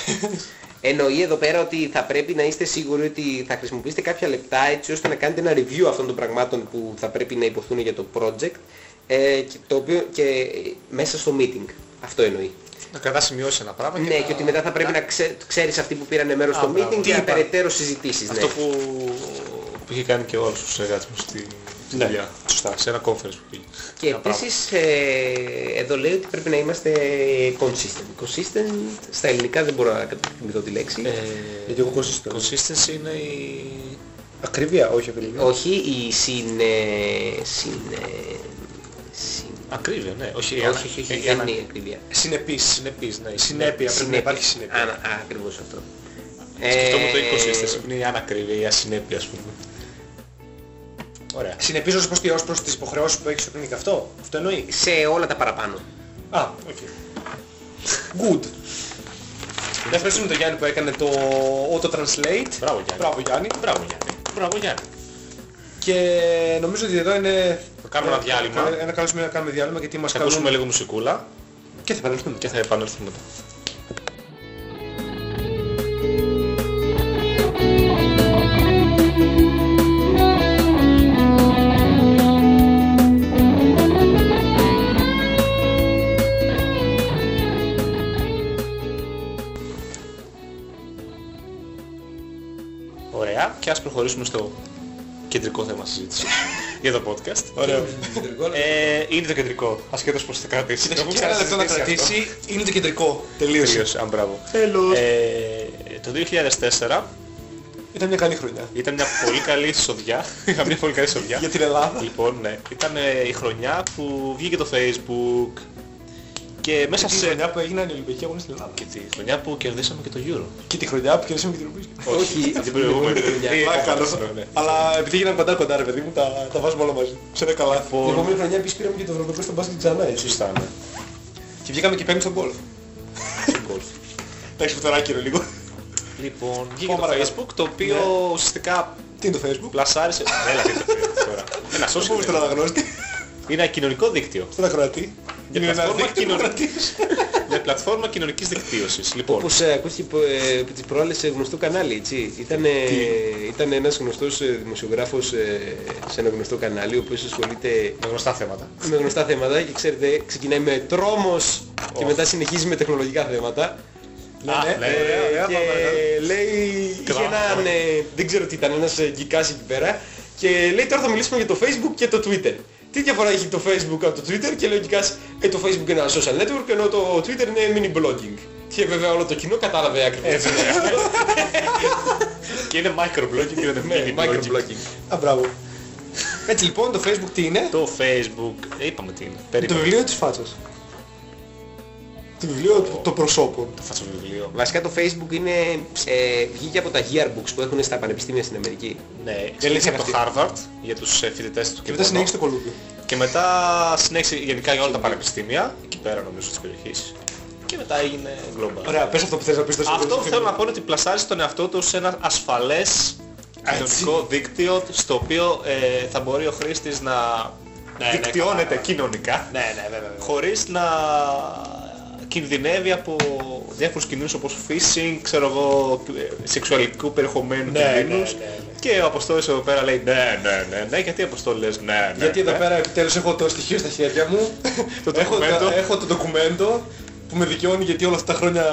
Εννοεί εδώ πέρα ότι θα πρέπει να είστε σίγουροι ότι θα χρησιμοποιήσετε κάποια λεπτά έτσι ώστε να κάνετε ένα review αυτών των πραγμάτων που θα πρέπει να υποθούν για το project ε, και, το οποίο, και ε, μέσα στο meeting. Αυτό εννοεί. Να κρατάς σημειώσεις ένα πράγμα Ναι, και ότι μετά θα πρέπει να ξέ, ξέρεις αυτοί που πήραν μέρος Α, στο μπράβο. meeting Τι για είπα; περαιτέρω συζητήσεις. Αυτό ναι. που, που είχε κάνει και όλους τους εργάτες μου στη στη Ναι, δουλειά. σωστά. Σε ένα conference που πήγε. Και Ένα πράγμα. επίσης ε, εδώ λέει ότι πρέπει να είμαστε consistent. Consistent στα ελληνικά δεν μπορώ να θυμηθώ τη λέξη. Ε, Γιατί εγώ consistent. Consistency είναι η... Ακρίβεια, όχι ακρίβεια. Όχι η συν... ε, συν, ε, συν Ακρίβεια, ναι. Όχι, η όχι, ανα- όχι, όχι, η δεν ανα- είναι η ακρίβεια. Συνεπής. Συνεπής, ναι. η Συνέπεια, πρέπει να υπάρχει Α, συνέπεια. α, ακριβώς αυτό. Σκεφτόμουν το Ε, inconsistency, που είναι η ανακρίβεια, η ασυνέπεια, ας πούμε. Ωραία. Συνεπής ως προς, τι- ως προς τις υποχρεώσεις που έχεις στο κλινικό αυτό; Αυτό εννοεί; Σε όλα τα παραπάνω. Α, οκ. Good. Να ευχαριστούμε τον Γιάννη που έκανε το auto-translate. Μπράβο Γιάννη. Μπράβο Γιάννη. Μπράβο Γιάννη. Μπράβο Γιάννη. Και νομίζω ότι εδώ είναι... Θα κάνουμε ένα διάλειμμα. Ένα, ένα καλό σημείο να κάνουμε διάλειμμα γιατί μας Θα καλούν... ακούσουμε λίγο μουσικούλα Και θα επανέλθουμε. και θα επανέλθουμε μετά. Και και ας προχωρήσουμε στο κεντρικό θέμα συζήτησης για το podcast. Ωραίο. Ε, είναι το κεντρικό, ασχέτως πώς θα κρατήσει. Το έχουμε Και ένα λεπτό να ξανασυζητήσει αυτό. κρατήσει, είναι το κεντρικό. Τελείωσε. Τελείωσε, αν μπράβο. Τέλος. Ε, το 2004 Ήταν μια καλή χρονιά. ήταν μια πολύ καλή σοδιά. Είχα μια πολύ καλή σοδιά. Για την Ελλάδα. Λοιπόν, ναι. Ήταν ε, η χρονιά που βγήκε το Facebook και μέσα Τη σε... χρονιά που έγιναν οι Ολυμπιακοί Αγώνες στην Ελλάδα. Και τη χρονιά που κερδίσαμε και το Euro. Και τη χρονιά που κερδίσαμε και την Ολυμπιακή. Όχι, την προηγούμενη. χρονιά. Ε, Α, καλώς. ναι, ναι. Αλλά επειδή έγιναν κοντά κοντά ρε παιδί μου, τα, τα βάζουμε όλα μαζί. Ξέρετε καλά. Την επόμενη χρονιά επίσης πήραμε και το ευρωπαϊκό στο μπάσκετ ξανά, έτσι. Σωστά, ναι. Και βγήκαμε και πέμπτη στον γκολ. Στον γκολφ. Εντάξει, που τώρα άκυρο λίγο. Λοιπόν, βγήκε Πάμε το παρακάτω. Facebook, το οποίο ουσιαστικά Τι είναι το facebook; πλασάρισε... Έλα, τι είναι το Facebook τώρα. Ένα Πώς πούμε social στον media. αναγνώστη. Είναι ένα κοινωνικό δίκτυο. Στον ακροατή. Για Είναι ένα πλατφόρμα δίκτυο κοινωνικής. ακροατής. Μια πλατφόρμα κοινωνικής δικτύωσης. Λοιπόν, Όπως ε, ακούστηκε από, ε, από τις προάλλες σε γνωστό κανάλι, έτσι. Ήταν, ε, ήταν ένας γνωστός ε, δημοσιογράφος ε, σε ένα γνωστό κανάλι, ο οποίος ασχολείται με γνωστά θέματα. με γνωστά θέματα και ξέρετε, ξεκινάει με τρόμος και μετά συνεχίζει με τεχνολογικά θέματα. Ναι, Α, ναι. ναι. Ωραία, ωραία, και πάμε παρακάτω. λέει, είχε Κράχο. έναν, ε, δεν ξέρω τι ήταν, ένας ε, γκικάς εκεί πέρα και λέει τώρα θα μιλήσουμε για το Facebook και το Twitter. Τι διαφορά έχει το Facebook από το Twitter και λέει ο γκικάς, ε, το Facebook είναι ένα social network ενώ το Twitter είναι mini blogging. Και βέβαια όλο το κοινό κατάλαβε ακριβώς. Έτσι, ναι. Και είναι microblogging και είναι Ναι, mini blogging. microblogging. Α, μπράβο. Έτσι λοιπόν το facebook τι είναι; Το Facebook, ε, είπαμε τι είναι. Το Περίμενε. βιβλίο της φάτσας. Το βιβλίο των προσώπων. Το φάτσο βιβλίο. Βασικά το Facebook είναι, ε, βγήκε από τα yearbooks που έχουν στα πανεπιστήμια στην Αμερική. Ναι, ξεκίνησε από το Harvard για τους ε, φοιτητές του Και και, μετά μόνο. συνέχισε το κολούμπι. και μετά συνέχισε γενικά για όλα τα πανεπιστήμια, εκεί πέρα νομίζω της περιοχής. Και μετά έγινε global. Ωραία, πες αυτό που θες να πεις στο Αυτό που θέλω να πω είναι ότι πλασάρεις τον εαυτό τους σε ένα ασφαλές κοινωνικό δίκτυο στο οποίο ε, θα μπορεί ο χρήστης να Ναι, δικτυώνεται κοινωνικά Ναι, ναι, βέβαια. χωρίς να κινδυνεύει από διάφορους κινδύνους όπως phishing, ξέρω εγώ, ε, σεξουαλικού περιεχομένου Ναι, κινδύνους ναι, ναι, ναι. και ο Αποστόλης εδώ πέρα λέει ναι, ναι, ναι, ναι, γιατί Αποστόλη λες ναι, ναι, Γιατί εδώ ναι. πέρα επιτέλους έχω το στοιχείο στα χέρια μου. Το έχω, ντοκουμέντο. έχω το ντοκουμέντο που με δικαιώνει γιατί όλα αυτά τα χρόνια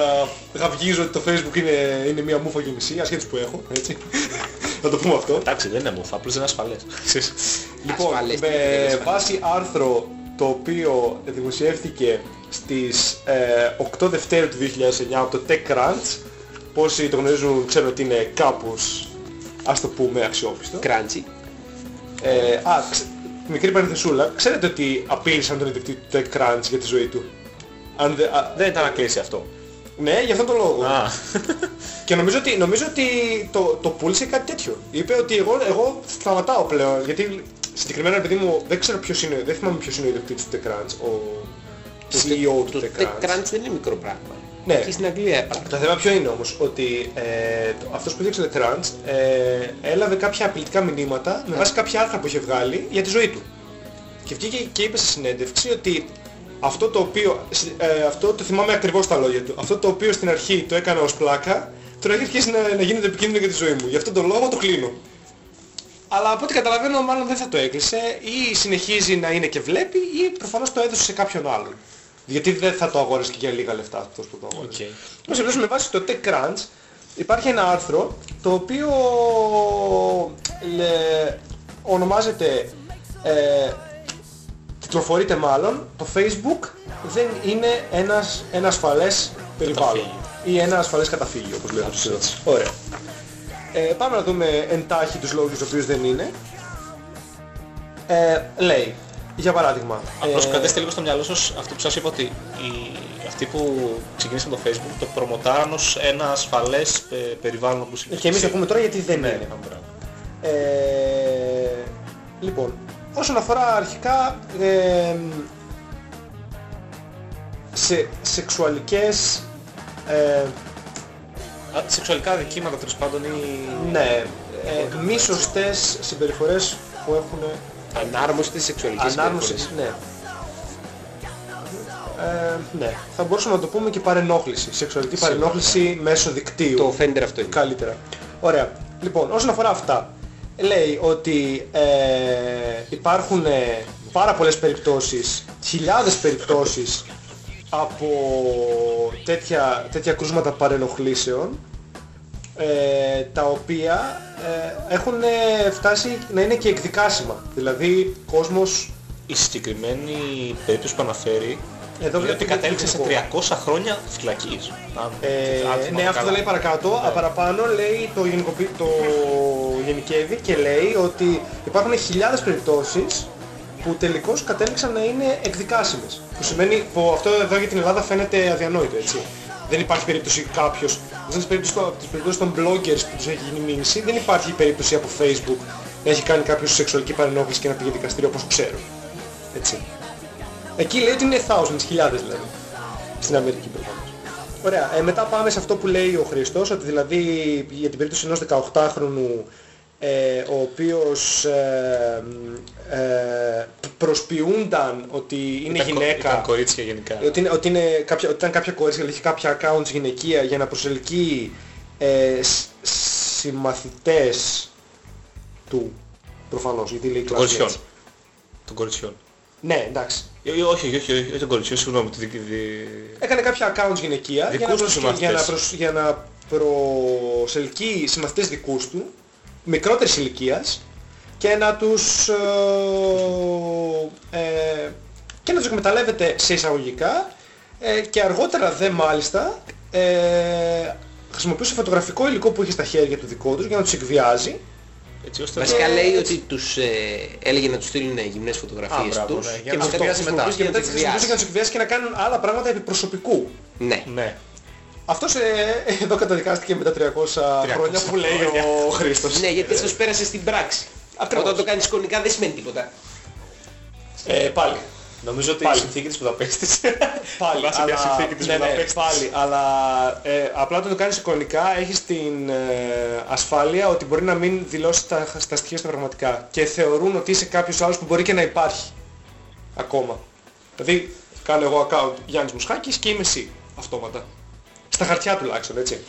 γαυγίζω ότι το facebook είναι, είναι μια μούφα και μισή, ασχέτως που έχω, έτσι. να το πούμε αυτό. Εντάξει δεν είναι μουφα, απλώς δεν είναι ασφαλές. Λοιπόν, Ασφαλές, με τι είναι ασφαλές. βάση άρθρο το οποίο δημοσιεύτηκε στις ε, 8 Δευτέρου του 2009 από το TechCrunch, όσοι το γνωρίζουν ξέρουν ότι είναι κάπως, ας το πούμε, αξιόπιστο. Crunchy. Ε, α, ξε- μικρή παρενθεσούλα, ξέρετε ότι απείλησαν τον ιδιοκτήτη του TechCrunch για τη ζωή του; Αν δε, α, Δεν ήταν να κλείσει αυτό. ναι, για αυτόν τον λόγο. Α, Και νομίζω ότι, νομίζω ότι το, το πούλησε κάτι τέτοιο. Είπε ότι εγώ, εγώ σταματάω πλέον, γιατί συγκεκριμένα επειδή μου δεν ξέρω ποιος είναι, δεν θυμάμαι ποιος είναι ο ιδιοκτήτης του TechCrunch, ο CEO του Το TechCrunch. TechCrunch δεν είναι μικρό πράγμα. Ναι. Εκεί στην Αγγλία υπάρχει. Το θέμα ποιο είναι όμως, ότι ε, το- αυτός που δείξε το TechCrunch ε, έλαβε κάποια απειλητικά μηνύματα με βάση κάποια άρθρα που είχε βγάλει για τη ζωή του. Και βγήκε και είπε σε συνέντευξη ότι αυτό το οποίο, ε, αυτό το θυμάμαι ακριβώς τα λόγια του, αυτό το οποίο στην αρχή το έκανα ως πλάκα, τώρα έχει αρχίσει να, να γίνεται επικίνδυνο για τη ζωή μου. Γι' αυτόν τον λόγο το κλείνω. Αλλά από ό,τι καταλαβαίνω μάλλον δεν θα το έκλεισε ή συνεχίζει να είναι και βλέπει ή προφανώς το έδωσε σε κάποιον άλλον. Γιατί δεν θα το αγόρασε και για λίγα λεφτά αυτός που το αγόρασε. οκ. Όμως εμείς με βάση το TechCrunch υπάρχει ένα άρθρο το οποίο λε, ονομάζεται, ε, κυκλοφορείται μάλλον, το Facebook δεν είναι ένας, ένα ασφαλές περιβάλλον ή ένα ασφαλές καταφύγιο όπως λέμε στο έτσι. Ωραία. Ε, πάμε να δούμε εντάχει τους λόγους τους οποίους δεν είναι. Ε, λέει, για παράδειγμα... Απλώς ε, κρατήστε λίγο στο μυαλό σας αυτό που σας είπα ότι οι, αυτοί που ξεκίνησαν το Facebook το προμοτάραν ως ένα ασφαλές ε, περιβάλλον όπως είναι. και εμείς θα πούμε τώρα γιατί δεν Ναι, είναι. ναι, μπράβο. Ε, λοιπόν, όσον αφορά αρχικά ε, σε σεξουαλικές ε, Α, Σεξουαλικά δικήματα τέλος πάντων ή... ναι, ε, μη σωστές συμπεριφορές που έχουν Ανάρμοστες σεξουαλικές ανάρμοσης, συμπεριφορές. ναι. Ε, ναι, θα μπορούσαμε να το πούμε και παρενόχληση, σεξουαλική παρενόχληση μέσω δικτύου. Το Offender αυτό είναι. Καλύτερα. Ωραία. Λοιπόν, όσον αφορά αυτά, λέει ότι ε, υπάρχουν ε, πάρα πολλές περιπτώσεις, χιλιάδες περιπτώσεις από τέτοια, τέτοια κρούσματα παρενοχλήσεων ε, τα οποία ε, έχουν ε, φτάσει να είναι και εκδικάσιμα. Δηλαδή κόσμος Η συγκεκριμένη περίπτωση που αναφέρει εδώ λέει ότι βλέπετε κατέληξε σε εκδικητικό. 300 χρόνια φυλακής. Αν- Ε, αν θυμάμαι ναι, αυτό καλά. το λέει παρακάτω. Ναι. Παραπάνω λέει το, γενικοποι... το γενικεύει και λέει ότι υπάρχουν χιλιάδες περιπτώσεις που τελικώς κατέληξαν να είναι εκδικάσιμες. Που σημαίνει που αυτό εδώ για την Ελλάδα φαίνεται αδιανόητο, έτσι. Δεν υπάρχει περίπτωση κάποιος, δεν είναι περίπτωση, από τις περιπτώσεις των bloggers που τους έχει γίνει μήνυση, δεν υπάρχει περίπτωση από Facebook να έχει κάνει κάποιος σεξουαλική παρενόχληση και να πήγε δικαστήριο όπως ξέρω. Έτσι. Εκεί λέει ότι είναι thousands, χιλιάδες δηλαδή. Στην Αμερική προφανώς. Ωραία. Ε, μετά πάμε σε αυτό που λέει ο Χριστός, ότι δηλαδή για την περίπτωση ενός 18χρονου ε, ο οποίος ε, μ, ε, προσποιούνταν ότι είναι Ήταν κο- γυναίκα, Ήταν κορίτσια γενικά. ότι, είναι, ότι, είναι κάποια, ότι ήταν κάποια κορίτσια, δηλαδή είχε κάποια accounts γυναικεία για να προσελκύει ε, σ- συμμαθητές του προφανώς, γιατί λέει Των classmates. κοριτσιών. Των κοριτσιών. Ναι, εντάξει. Ε, ε, Όχι, όχι, όχι, όχι των κοριτσιών, συγγνώμη. τη- τη- τη- Έκανε κάποια accounts γυναικεία για να, Δικούς τους προσ... για, να συμμαθητές. προσ... για να προσελκύει συμμαθητές δικούς του, μικρότερης ηλικίας και να τους ε, ε, και να τους εκμεταλλεύεται σε εισαγωγικά ε, και αργότερα δε μάλιστα ε, χρησιμοποιούσε φωτογραφικό υλικό που είχε στα χέρια του δικό τους για να τους εκβιάζει Έτσι ώστε Βασικά Ε, λέει ότι τους ε, έλεγε να τους στείλουν γυμνές Α, φωτογραφίες μπράβο, τους ναι, για και να μετά το τις χρησιμοποιήσει χρησιμοποιήσει και για μετά να τις τους χρησιμοποιούσε για να εκβιάσει. τους εκβιάσει και να κάνουν άλλα πράγματα επί προσωπικού. Ναι. Ναι. Αυτός ε, εδώ καταδικάστηκε με τα 300, χρόνια που λέει ο Χρήστος. Ναι, γιατί σας πέρασε στην πράξη. Ακριβώς. Όταν το κάνεις εικονικά δεν σημαίνει τίποτα. Ε, πάλι. Νομίζω ότι Πάλι. η συνθήκη της Βουδαπέστης. Πάλι, Βάσει μια αλλά, συνθήκη της ναι, ναι, Βουδαπέστης. πάλι, αλλά ε, απλά όταν το κάνεις εικονικά έχεις την ε, ασφάλεια ότι μπορεί να μην δηλώσει τα, τα στοιχεία στα πραγματικά και θεωρούν ότι είσαι κάποιος άλλος που μπορεί και να υπάρχει ακόμα. Δηλαδή κάνω εγώ account Γιάννης Μουσχάκης και είμαι εσύ αυτόματα. Στα χαρτιά τουλάχιστον, έτσι.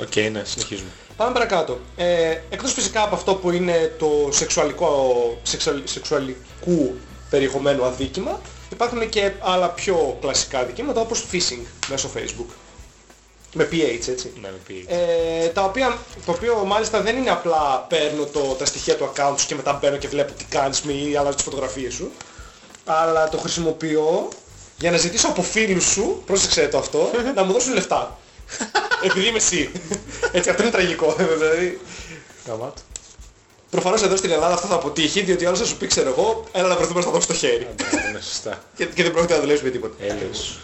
Οκ, ναι, συνεχίζουμε. Πάμε παρακάτω. Ε, εκτός φυσικά από αυτό που είναι το σεξουαλικό, σεξουαλ- σεξουαλικού περιεχομένου αδίκημα, υπάρχουν και άλλα πιο κλασικά αδικήματα όπως phishing μέσω Facebook. Με PH έτσι. Ναι, με πει. Ε, τα οποία, το οποίο μάλιστα δεν είναι απλά παίρνω το, τα στοιχεία του account σου και μετά μπαίνω και βλέπω τι κάνεις με ή αλλάζω τις φωτογραφίες σου, αλλά το χρησιμοποιώ για να ζητήσω από φίλους σου, πρόσεξε το αυτό, να μου δώσουν λεφτά. Επειδή είμαι εσύ. Έτσι, αυτό είναι τραγικό. Δηλαδή, Γαμάτο. προφανώς εδώ στην Ελλάδα αυτό θα αποτύχει, διότι ο άλλος θα σου πει, ξέρω εγώ, έλα να βρεθούμε στα δώσει στο χέρι. Ναι, σωστά. και, και δεν πρόκειται να δουλέψουμε τίποτα. Έλεος.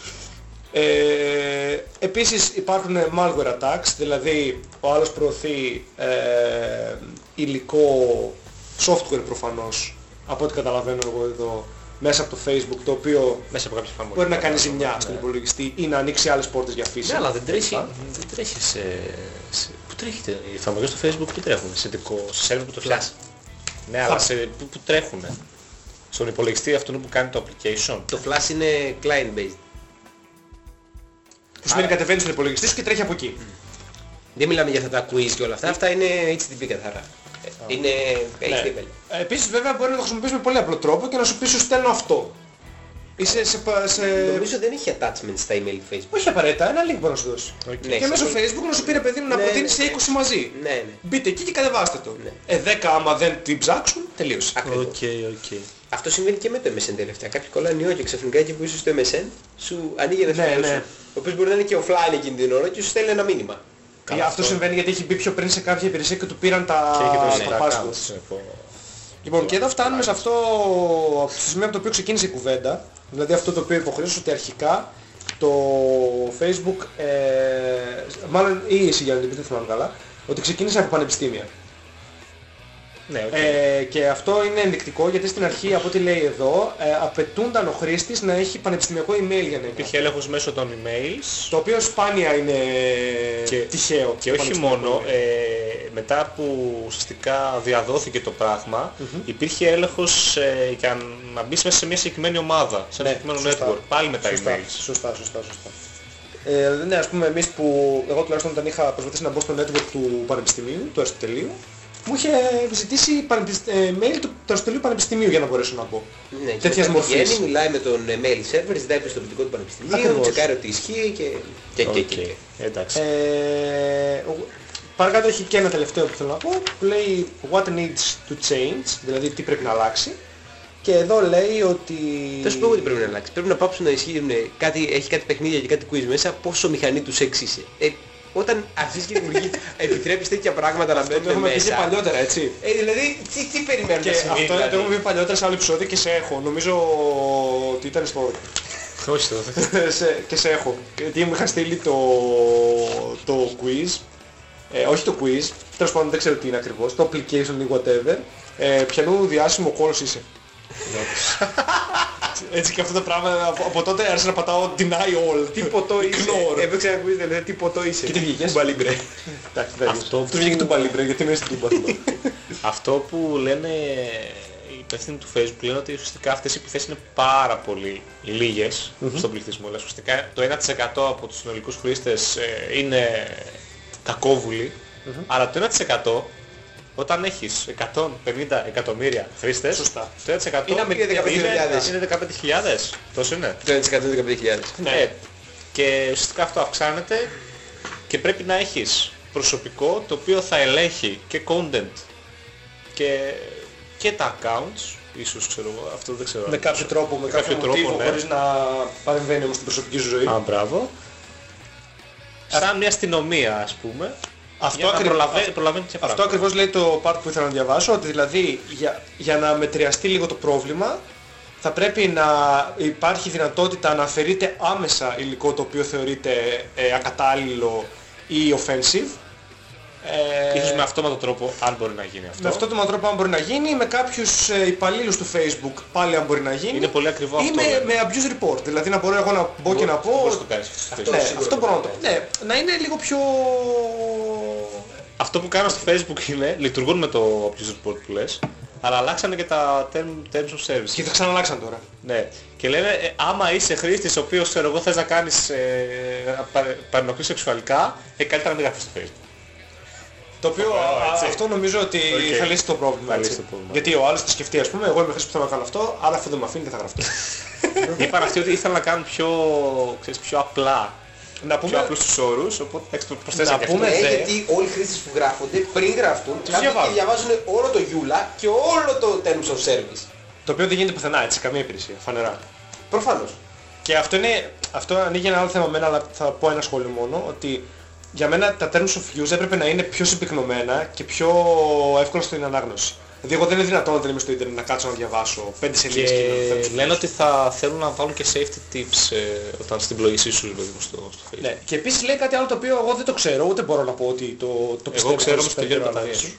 Ε, επίσης υπάρχουν malware attacks, δηλαδή ο άλλος προωθεί ε, υλικό software προφανώς, από ό,τι καταλαβαίνω εγώ εδώ, μέσα από το facebook, το οποίο Μέσα από κάποια εφαρμογή. μπορεί να κάνει ζημιά στον υπολογιστή ή να ανοίξει άλλες πόρτες για phishing. Ναι, αλλά δεν τρέχει, δεν τρέχει σε... σε... Πού τρέχετε, οι εφαρμογές στο facebook που τρέχουν, σε δικό, σε σερβερ που το φτιάχνει. Ναι, αλλά σε... πού, πού τρέχουνε; Στον υπολογιστή αυτόν που κάνει το application. Το flash είναι client based. Που σημαίνει κατεβαίνει στον υπολογιστή σου και τρέχει από εκεί. Δεν μιλάμε για αυτά τα quiz και όλα αυτά. Αυτά είναι HTTP καθαρά. Ε, Είναι HTML. Ε, Επίσης βέβαια μπορεί να το χρησιμοποιήσει με πολύ απλό τρόπο και να σου πει σου στέλνω αυτό. Είσαι σε, πα- σε... Νομίζω δεν έχει attachment στα email του Facebook. Όχι απαραίτητα, ένα link μπορεί να σου δώσει. Ναι, και μέσω σε- facebook να σου πει ρε παιδί μου να Ναι, προτείνεις ναι, σε 20 μαζί. Ναι, ναι. Μπείτε εκεί και κατεβάστε το. Ναι. Ε, 10 άμα δεν την ψάξουν, τελείωσε. Ακριβώς. οκ. Αυτό συμβαίνει και με το MSN τελευταία. Κάποιοι κολλάνε ιό και ξαφνικά εκεί που είσαι στο MSN σου ανοίγει ένα Ναι, φίλο ναι. σου. Ο οποίος μπορεί να είναι και offline εκείνη την ώρα και σου στέλνει ένα μήνυμα. Ή αυτό συμβαίνει γιατί έχει μπει πιο πριν σε κάποια υπηρεσία και του πήραν τα, Και έχει το τα Instagram. passwords. Λοιπόν, και εδώ φτάνουμε σε αυτό από το σημείο από το οποίο ξεκίνησε η κουβέντα. Δηλαδή αυτό το οποίο υποχρέωσε ότι αρχικά το Facebook, ε, μάλλον ή εσύ Γιάννη, δεν θυμάμαι καλά, ότι ξεκίνησε από πανεπιστήμια. Ναι, οκ. Ε, και αυτό είναι ενδεικτικό γιατί στην αρχή από ό,τι λέει εδώ ε, απαιτούνταν ο χρήστης να έχει πανεπιστημιακό email για να υπάρχει. Υπήρχε έλεγχος μέσω των emails Το οποίο σπάνια είναι Και- τυχαίο. και όχι πανεπιστημιακό μόνο, email. ε, μετά που ουσιαστικά διαδόθηκε το πράγμα, υπήρχε έλεγχος ε, για να μπεις μέσα σε μια συγκεκριμένη ομάδα, σε ένα Ναι, συγκεκριμένο σωστά. network, πάλι με τα σωστά, emails. Σωστά, σωστά, σωστά. Ε, ναι, ας πούμε εμείς που εγώ τουλάχιστον όταν είχα προσπαθήσει να μπω στο network του πανεπιστημίου, του Αριστοτελείου, μου είχε ζητήσει πανεπισ- ε, mail του, του Αριστοτελείου Πανεπιστημίου για να μπορέσω να μπω. Ναι, και Τέτοιας μετά μορφής. Πηγαίνει, μιλάει με τον ε, mail server, ζητάει πιστοποιητικό του πανεπιστημίου, Ακριβώς. τσεκάρει ότι ισχύει και... και, και, Οκ, και, και. εντάξει. Ε, ο- Παρακάτω έχει και ένα τελευταίο που θέλω να πω που λέει What needs to change, δηλαδή τι πρέπει να αλλάξει. Και εδώ λέει ότι... Θα σου πω εγώ τι πρέπει να αλλάξει. Πρέπει να πάψουν να ισχύουν κάτι, έχει κάτι παιχνίδια και κάτι quiz μέσα, πόσο μηχανή τους σεξ είσαι. Ε, όταν αρχίζεις και δημιουργείς, επιτρέπεις τέτοια πράγματα να Το μπαίνουν έχουμε πει και μέσα. παλιότερα, έτσι. Ε, δηλαδή, τι, τι περιμένουν Και να συμβεί, αυτό δηλαδή. το έχουμε πει παλιότερα σε άλλο επεισόδιο και σε έχω. Νομίζω ότι ήταν στο... Όχι το. σε, και σε έχω. Γιατί μου είχαν στείλει το, το quiz. Ε, όχι το quiz, τέλος πάντων δεν ξέρω τι είναι ακριβώς, το application ή whatever. Ε, ποιανού διάσημο κόλος είσαι. Έτσι και αυτό το πράγμα από, από τότε άρχισα να πατάω deny all. Τι ποτό είσαι. Ignore. Έπαιξε ένα quiz, δηλαδή, τι ποτό είσαι. Και τι βγήκες; Μπαλίμπρε. Εντάξει, δεν Αυτό Του βγήκε του μπαλίμπρε γιατί είναι στην τούμπα. Αυτό που λένε οι υπεύθυνοι του Facebook λένε ότι ουσιαστικά αυτές οι επιθέσεις είναι πάρα πολύ λίγες στον πληθυσμό. Δηλαδή ουσιαστικά το 1% από τους συνολικούς χρήστες ε, είναι κακόβουλοι, αλλά το 1% όταν έχεις 150 εκατομμύρια χρήστες, Σωστά. το 1% Είναι αμερικ- είναι, 15.000. είναι 15.000. Τόσο είναι. Το 1% είναι 15.000. Ναι. Και ουσιαστικά αυτό αυξάνεται και πρέπει να έχεις προσωπικό το οποίο θα ελέγχει και content και, και τα accounts, ίσως ξέρω εγώ, αυτό δεν ξέρω. με κάποιο τρόπο, με Με κάποιο, κάποιο μοτίβο, τρόπο, ναι. χωρίς να παρεμβαίνει όμως στην προσωπική σου ζωή. Α, μπράβο. Σαν μια αστυνομία ας πούμε, Αυτό για να ακριβώς- προλαβαίνει, προλαβαίνει τέτοια Αυτό πράγματα. ακριβώς λέει το part που ήθελα να διαβάσω, ότι δηλαδή για, για να μετριαστεί λίγο το πρόβλημα θα πρέπει να υπάρχει δυνατότητα να αφαιρείται άμεσα υλικό το οποίο θεωρείται ε, ακατάλληλο ή offensive. Ε, Ίσως με αυτόματο τρόπο, αν μπορεί να γίνει αυτό. με αυτόν τον τρόπο αν μπορεί να γίνει, με κάποιους ε, υπαλλήλους του Facebook πάλι αν μπορεί να γίνει. Είναι πολύ ακριβό ή αυτό, με, λένε. με abuse report, δηλαδή να μπορώ εγώ να μπω και να πω... Πώς το κάνεις στο Facebook. Ναι, σίγουρα αυτό το μπορώ να το κάνει. Ναι, να είναι λίγο πιο... Αυτό που κάνω στο Facebook είναι, λειτουργούν με το abuse report που λες, αλλά αλλάξανε και τα term, terms of service. Και θα ξαναλλάξαν τώρα. Ναι. Και λένε, ε, άμα είσαι χρήστης ο οποίος ξέρω εγώ θες να κάνεις ε, να παρε- παρενοχλείς σεξουαλικά, ε, καλύτερα να μην γράφεις στο Facebook. Το οποίο Ωραίο, α, έτσι. αυτό νομίζω ότι Οκ. θα λύσει το πρόβλημα. Θα έτσι. λύσει το πρόβλημα. Γιατί ο άλλος θα σκεφτεί ας πούμε, εγώ είμαι χρήστης που θέλω να κάνω αυτό, αλλά αφού δεν με αφήνει δεν θα γραφτώ. Είπαν αυτοί ότι ήθελαν να κάνουν πιο, ξέρεις, πιο απλά, να πιο πούμε, απλούς τους όρους, οπότε θα εξπρο- προσθέσαν Να και πούμε- αυτό. Ναι, δε. γιατί όλοι οι χρήστες που γράφονται πριν γραφτούν κάθονται και διαβάζουν. διαβάζουν όλο το Γιούλα και όλο το Terms of Service. το οποίο δεν γίνεται πουθενά έτσι, καμία υπηρεσία, φανερά. Προφανώς. Και αυτό, είναι, αυτό ανοίγει ένα άλλο θέμα μένα, αλλά θα πω ένα σχόλιο μόνο, ότι για μένα τα terms of use έπρεπε να είναι πιο συμπυκνωμένα και πιο εύκολα στην ανάγνωση. Δηλαδή εγώ δεν είναι δυνατόν όταν είμαι στο ίντερνετ να κάτσω να διαβάσω πέντε σελίδες και, να Και λένε ότι θα θέλουν να βάλουν και safety tips ε, όταν στην πλοήγησή σου δηλαδή, στο, στο Facebook. Ναι. Και επίσης λέει κάτι άλλο το οποίο εγώ δεν το ξέρω, ούτε μπορώ να πω ότι το, το πιστεύω. ξέρω πως όμως τελειώνει η περίπου μπαταρία αλλάζει. σου.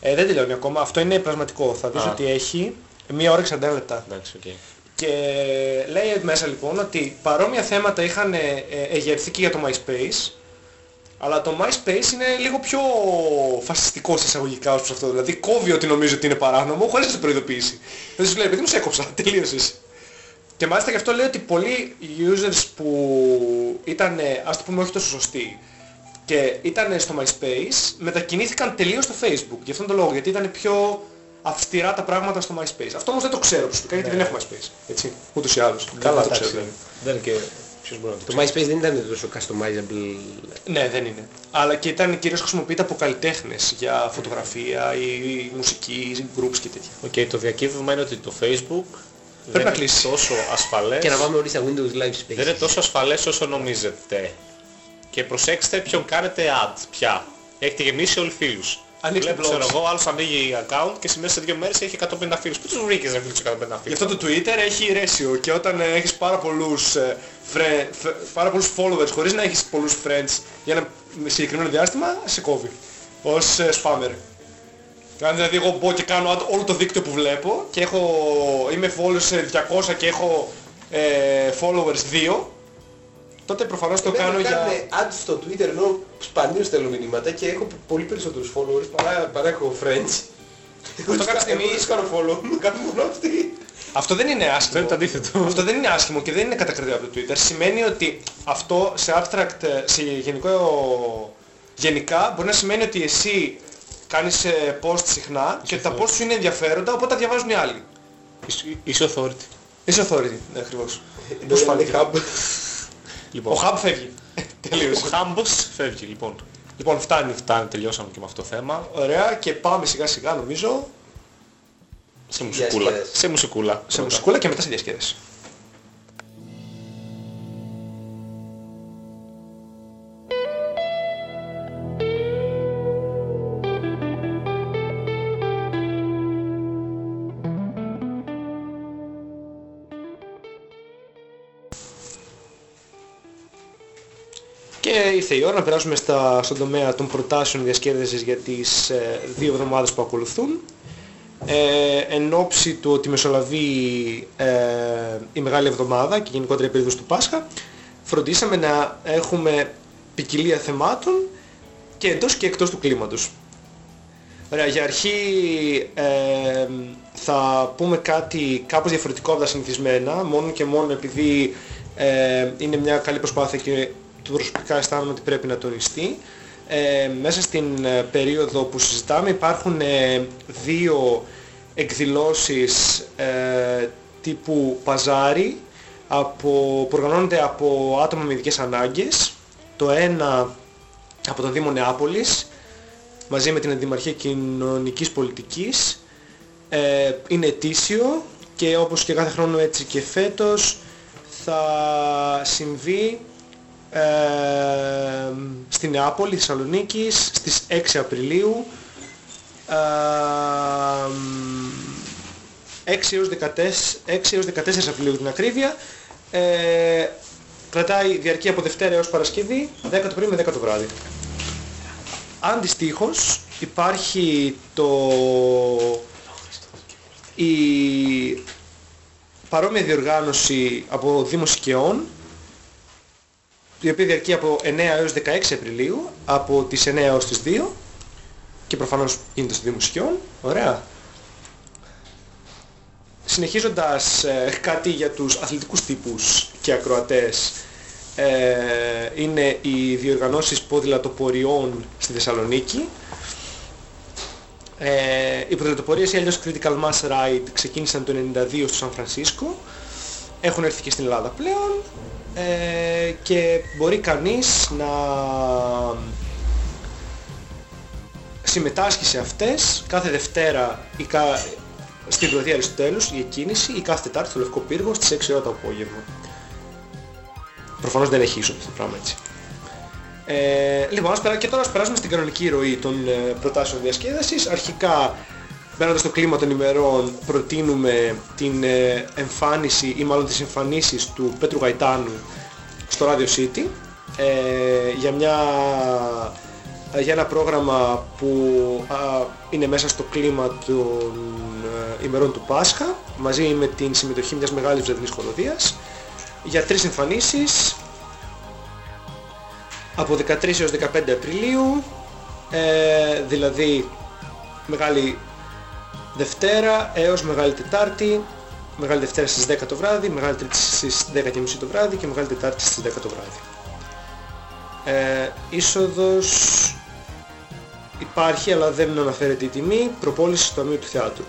Ε, δεν τελειώνει ακόμα. Αυτό είναι πραγματικό. Θα δεις Α. ότι έχει μία ώρα και 40 λεπτά. Εντάξει, οκ. Και λέει μέσα λοιπόν ότι παρόμοια θέματα είχαν ε, ε, εγερθεί και για το MySpace, αλλά το MySpace είναι λίγο πιο φασιστικό σε εισαγωγικά ως προς αυτό. Δηλαδή κόβει ότι νομίζει ότι είναι παράνομο χωρίς να σε προειδοποιήσει. Δεν σου λέει, παιδί μου σε έκοψα, τελείωσες. Και μάλιστα γι' αυτό λέει ότι πολλοί users που ήταν, ε, ας το πούμε, όχι τόσο σωστοί και ήταν στο MySpace μετακινήθηκαν τελείως στο Facebook. Γι' αυτόν τον λόγο, γιατί ήταν πιο αυστηρά τα πράγματα στο MySpace. Αυτό όμως δεν το ξέρω προσωπικά γιατί δεν έχω MySpace. Έτσι, ούτως ή άλλως. Καλά, δεν το εντάξει. ξέρω. Δεν είναι και... Ποιος μπορεί να το Το MySpace δεν ήταν τόσο customizable. Ναι, δεν είναι. Αλλά και ήταν κυρίως χρησιμοποιείται από καλλιτέχνες για φωτογραφία ή μουσική ή groups και τέτοια. Οκ, το διακύβευμα είναι ότι το Facebook να δεν κλείσει. είναι τόσο ασφαλές. Και να πάμε όλοι στα Windows Live Space. Δεν είναι τόσο ασφαλές όσο νομίζετε. Και προσέξτε ποιον κάνετε ad πια. Έχετε γεμίσει όλοι φίλους. Ανοίξτε Βλέπω, blogs. ξέρω εγώ, άλλος ανοίγει account και σε μέσα σε δύο μέρες έχει 150 φίλους. Πού τους βρήκες να φίλους 150 φίλους; Γι' αυτό το Twitter έχει ratio και όταν ε, έχεις πάρα πολλούς, ε, φρε- φ- πάρα πολλούς followers χωρίς να έχεις πολλούς friends για ένα συγκεκριμένο διάστημα, σε κόβει. Ως ε, spammer. Αν δηλαδή εγώ μπω και κάνω ad όλο το δίκτυο που βλέπω και έχω, είμαι followers σε 200 και έχω ε, followers 2, τότε προφανώς το κάνω για... Κάνουν ads στο Twitter ενώ σπανίως στέλνω μηνύματα και έχω πολύ περισσότερους followers παρά, παρά έχω friends. Αυτό κάποια στιγμή- Εγώ τους κάνω follow, μου κάνουν μόνο αυτοί. Αυτό δεν είναι άσχημο. Αυτό είναι το αντίθετο. Αυτό δεν είναι άσχημο και δεν είναι κατακριτικό από το Twitter. Σημαίνει ότι αυτό σε abstract, ε, σε γενικό, γενικά μπορεί να σημαίνει ότι εσύ κάνεις ε, post συχνά και τα post σου είναι ενδιαφέροντα οπότε τα διαβάζουν οι άλλοι. Είσαι- Είσαι authority. Είσαι authority, ναι, ακριβώς. Ενώ Πώς είναι φάνηκε. Hub. Λοιπόν, Ο Hub φεύγει. ο Χάμπος φεύγει λοιπόν. Λοιπόν, φτάνει. Φτάνει, τελειώσαμε και με αυτό το θέμα. Ωραία και πάμε σιγά σιγά νομίζω Σε μουσικούλα. Διασκέδαση. Σε μουσικούλα. σε μουσικούλα και μετά σε διασκέδαση. Και ήρθε η ώρα να περάσουμε στα, στον τομέα των προτάσεων διασκέδασης για τις ε, δύο εβδομάδες που ακολουθούν. Ε, εν ώψη του ότι μεσολαβεί ε, η Μεγάλη Εβδομάδα και γενικότερα η περίοδος του Πάσχα, φροντίσαμε να έχουμε ποικιλία θεμάτων και εντός και εκτός του κλίματος. Ωραία, για αρχή ε, θα πούμε κάτι κάπως διαφορετικό από τα συνηθισμένα, μόνο και μόνο επειδή ε, είναι μια καλή προσπάθεια και του προσωπικά αισθάνομαι ότι πρέπει να τονιστεί. Ε, μέσα στην ε, περίοδο που συζητάμε υπάρχουν ε, δύο εκδηλώσεις ε, τύπου παζάρι από, που οργανώνονται από άτομα με ειδικές ανάγκες. Το ένα από τον Δήμο Νεάπολης μαζί με την Αντιμαρχία Κοινωνικής Πολιτικής ε, είναι ετήσιο και όπως και κάθε χρόνο έτσι και φέτος θα συμβεί ε, στη Νεάπολη, Θεσσαλονίκης στις 6 Απριλίου. Ε, 6 έως 14, 6 έως 14 Απριλίου για την ακρίβεια. Ε, κρατάει διαρκεί από Δευτέρα έως Παρασκευή 10 το πρωί με 10 το βράδυ. Αντιστοίχως υπάρχει το η παρόμοια διοργάνωση από Δήμος Σικαιών η οποία διαρκεί από 9 έως 16 Απριλίου από τις 9 έως τις 2 και προφανώς γίνεται στο Δήμο Σικαιών. Ωραία. Συνεχίζοντας ε, κάτι για τους αθλητικούς τύπους και ακροατές ε, είναι οι διοργανώσεις ποδηλατοποριών στη Θεσσαλονίκη. Ε, οι ποδηλατοπορίες ή αλλιώς Critical Mass Ride ξεκίνησαν το 1992 στο Σαν Φρανσίσκο. Έχουν έρθει και στην Ελλάδα πλέον ε, και μπορεί κανείς να συμμετάσχει σε αυτές κάθε Δευτέρα ή κα... στην Βροδία Αριστοτέλους η εκκίνηση ή κάθε Τετάρτη στο Λευκό Πύργο στις 6 ώρα το απόγευμα. Προφανώς δεν έχει ίσο αυτό το πράγμα έτσι. Ε, λοιπόν, ας περά... και τώρα ας περάσουμε στην κανονική ροή των ε, προτάσεων διασκέδασης. Αρχικά, μπαίνοντας στο κλίμα των ημερών, προτείνουμε την ε, εμφάνιση ή μάλλον τις εμφανίσεις του Πέτρου Γαϊτάνου στο Radio City ε, για, μια, για ένα πρόγραμμα που α, είναι μέσα στο κλίμα των ε, ημερών του Πάσχα μαζί με την συμμετοχή μιας μεγάλης βραδινής χοροδίας για τρεις εμφανίσεις από 13 έως 15 Απριλίου ε, δηλαδή Μεγάλη Δευτέρα έως Μεγάλη Τετάρτη Μεγάλη Δευτέρα στις 10 το βράδυ, Μεγάλη Τρίτη στις 10 και μισή το βράδυ και Μεγάλη Τετάρτη στις 10 το βράδυ. Ε, είσοδος υπάρχει αλλά δεν αναφέρεται η τιμή, προπόληση στο Ταμείο του Θεάτρου.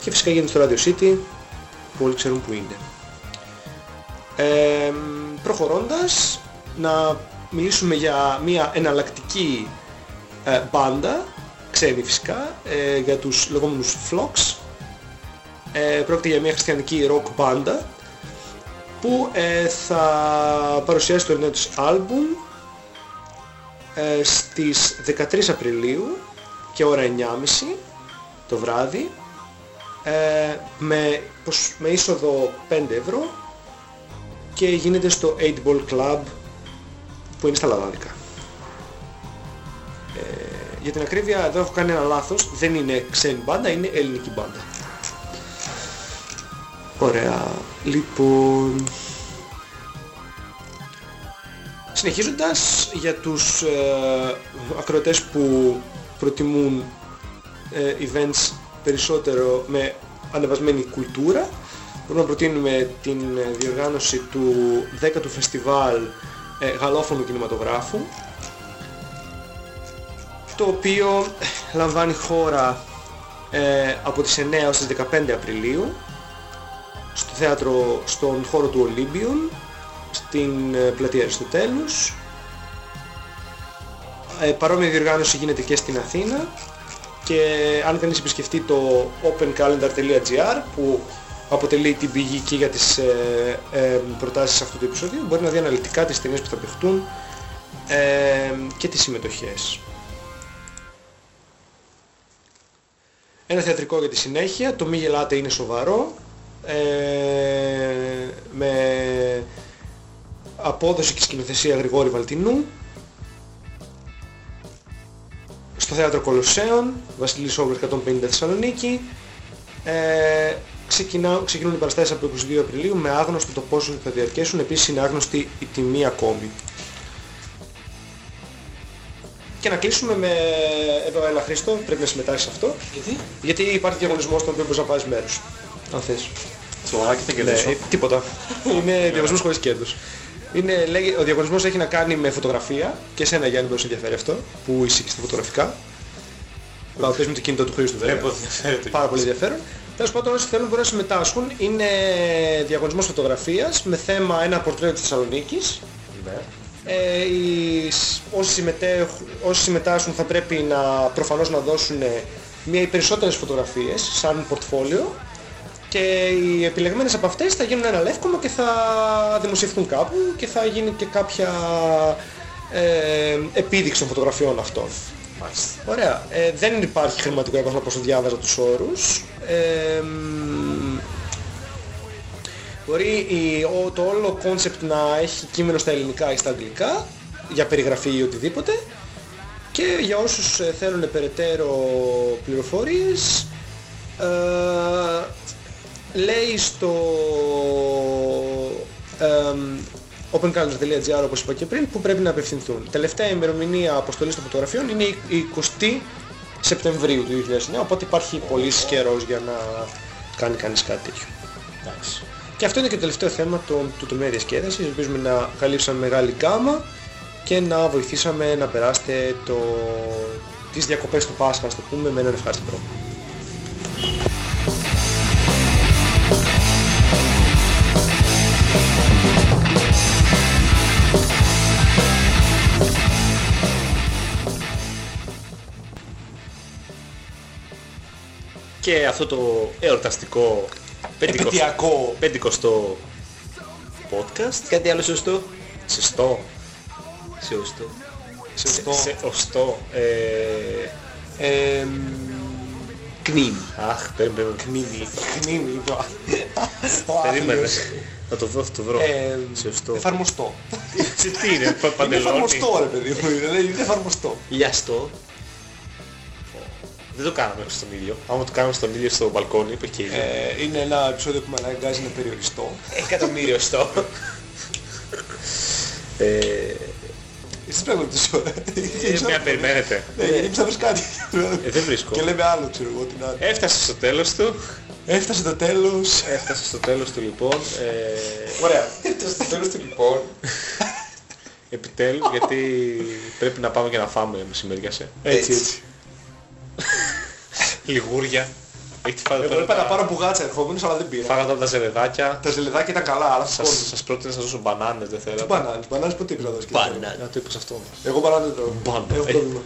Και φυσικά γίνεται στο Radio City, που όλοι ξέρουν που είναι. Ε, προχωρώντας, να μιλήσουμε για μια εναλλακτική ε, μπάντα, ξένη φυσικά, ε, για τους λεγόμενους Flocks. Ε, πρόκειται για μια χριστιανική rock μπάντα που ε, θα παρουσιάσει το νέο της άλμπουμ ε, στις 13 Απριλίου και ώρα 9.30 το βράδυ ε, με, πως- με είσοδο 5 ευρώ και γίνεται στο 8 Ball Club που είναι στα Λαδάδικα. Ε, για την ακρίβεια εδώ έχω κάνει ένα λάθος, δεν είναι ξένη μπάντα, είναι ελληνική μπάντα. Ωραία. Λοιπόν... Συνεχίζοντας για τους ε, ακροατές που προτιμούν ε, events περισσότερο με ανεβασμένη κουλτούρα μπορούμε να προτείνουμε την ε, διοργάνωση του 10ου φεστιβάλ ε, γαλλόφωνου κινηματογράφου το οποίο λαμβάνει χώρα ε, από τις 9 έως τις 15 Απριλίου στο θέατρο στον χώρο του Ολύμπιον στην ε, πλατεία Αριστοτέλους Ε, παρόμοια διοργάνωση γίνεται και στην Αθήνα και αν κανείς επισκεφτεί το opencalendar.gr που αποτελεί την πηγή και για τις ε, ε, προτάσεις αυτού του επεισοδίου μπορεί να δει αναλυτικά τις ταινίες που θα παιχτούν ε, και τις συμμετοχές. Ένα θεατρικό για τη συνέχεια, το μη γελάτε είναι σοβαρό, ε, με απόδοση και σκηνοθεσία Γρηγόρη Βαλτινού, στο θέατρο Κολοσσέων, Βασιλής Όγκρος 150 Θεσσαλονίκη. Ε, ξεκινά, ξεκινούν οι παραστάσεις από 22 Απριλίου με άγνωστο το πόσο θα διαρκέσουν, επίσης είναι άγνωστη η τιμή ακόμη. Και να κλείσουμε με εδώ ένα Χρήστο, πρέπει να συμμετάσχεις σε αυτό. Γιατί; Γιατί υπάρχει διαγωνισμός στον οποίο μπορείς να πάρεις μέρος. Αν θες. Στο ωράκι θα Ναι, κερδίσω. ε, τίποτα. Είναι διαγωνισμός χωρίς κέρδος. Είναι, λέγε, ο διαγωνισμός έχει να κάνει με φωτογραφία και σε ένα Γιάννη που σε ενδιαφέρει αυτό, που είσαι και στα φωτογραφικά. Θα παίζουμε το κινητό του Χρήστου βέβαια. Βλέπω ενδιαφέρεται. Πάρα πολύ ενδιαφέρον. Τέλος πάντων όσοι θέλουν μπορούν να συμμετάσχουν. Είναι διαγωνισμός φωτογραφίας με θέμα ένα πορτρέτο της Θεσσαλονίκης. Ναι. Ε, οι, σ- όσοι, συμμετέχουν, όσοι συμμετάσχουν θα πρέπει να προφανώς να δώσουν μία ή περισσότερες φωτογραφίες σαν πορτφόλιο και οι επιλεγμένες από αυτές θα γίνουν ένα λεύκομο και θα δημοσιευθούν κάπου και θα γίνει και κάποια ε, επίδειξη των φωτογραφιών αυτών. Μάλιστα. Ωραία. Ε, δεν υπάρχει χρηματικό έπαθλο όπως το διάβαζα τους όρους. Ε, μ, μπορεί η, ο, το όλο concept να έχει κείμενο στα ελληνικά ή στα αγγλικά για περιγραφή ή οτιδήποτε και για όσους ε, θέλουν περαιτέρω πληροφορίες ε, λέει στο ε, opencalendar.gr όπως είπα και πριν που πρέπει να απευθυνθούν. Τελευταία ημερομηνία αποστολής των φωτογραφιών είναι η 20 Σεπτεμβρίου του 2009 οπότε υπάρχει πολύς καιρός για να κάνει κανείς κάτι τέτοιο. Εντάξει. Και αυτό είναι και το τελευταίο θέμα του, του τομέα διασκέδασης. Ελπίζουμε να καλύψαμε μεγάλη γκάμα και να βοηθήσαμε να περάσετε το, τις διακοπές του Πάσχα, ας το πούμε, με έναν ευχάριστο τρόπο. Και αυτό το εορταστικό Επαιτειακό. πεντηκοστό podcast. Κάτι άλλο σωστό; Σωστό. Σωστό. Σωστό. Σε οστό. Ε, Ε, Κνήμ. αχ, περίμενε. Κνήμη. Κνήμη. το- ο Περίμενε. άθλιος. Θα το βρω, θα το βρω. Ε, Σωστό. Εφαρμοστό. Σε τι είναι, πα- Είναι παντελόνι. εφαρμοστό ρε παιδί μου. Είναι είναι εφαρμοστό. Λιαστό. Δεν το κάναμε στον ήλιο. Άμα το κάναμε στον ήλιο στο μπαλκόνι, που έχει ήλιο. Ε, είναι ένα επεισόδιο που με αναγκάζει να περιοριστώ. Εκατομμύριο στο. Ε, Εσείς πρέπει να το ζω. ε, μια περιμένετε. Ναι, γιατί θα βρεις κάτι. Ε, δεν βρίσκω. Και λέμε άλλο, ξέρω εγώ, την άλλη. Έφτασε στο τέλος του. Έφτασε το τέλος. Έφτασε στο τέλος του λοιπόν. Ε, Ωραία. Στο τέλος του λοιπόν. επιτέλους, γιατί πρέπει να πάμε και να φάμε μεσημεριάσε. Έτσι, έτσι. Λιγούρια. Έχετε φάει Εγώ είπα να πάρω μπουγάτσα ερχόμενος, αλλά δεν πήρα. Φάγατε από τα ζελεδάκια. Τα ζελεδάκια ήταν καλά, αλλά Σας, σας... σας πρότεινα να σας δώσω μπανάνες, δεν Τι θέλατε. μπανάνες, μπανάνες ποτέ είπες να δώσεις. κύριε Μπανάνες. Να το είπα σε αυτό. Εγώ μπανάνες δεν τρώω. Μπανάνες. Έχω Ε. πρόβλημα.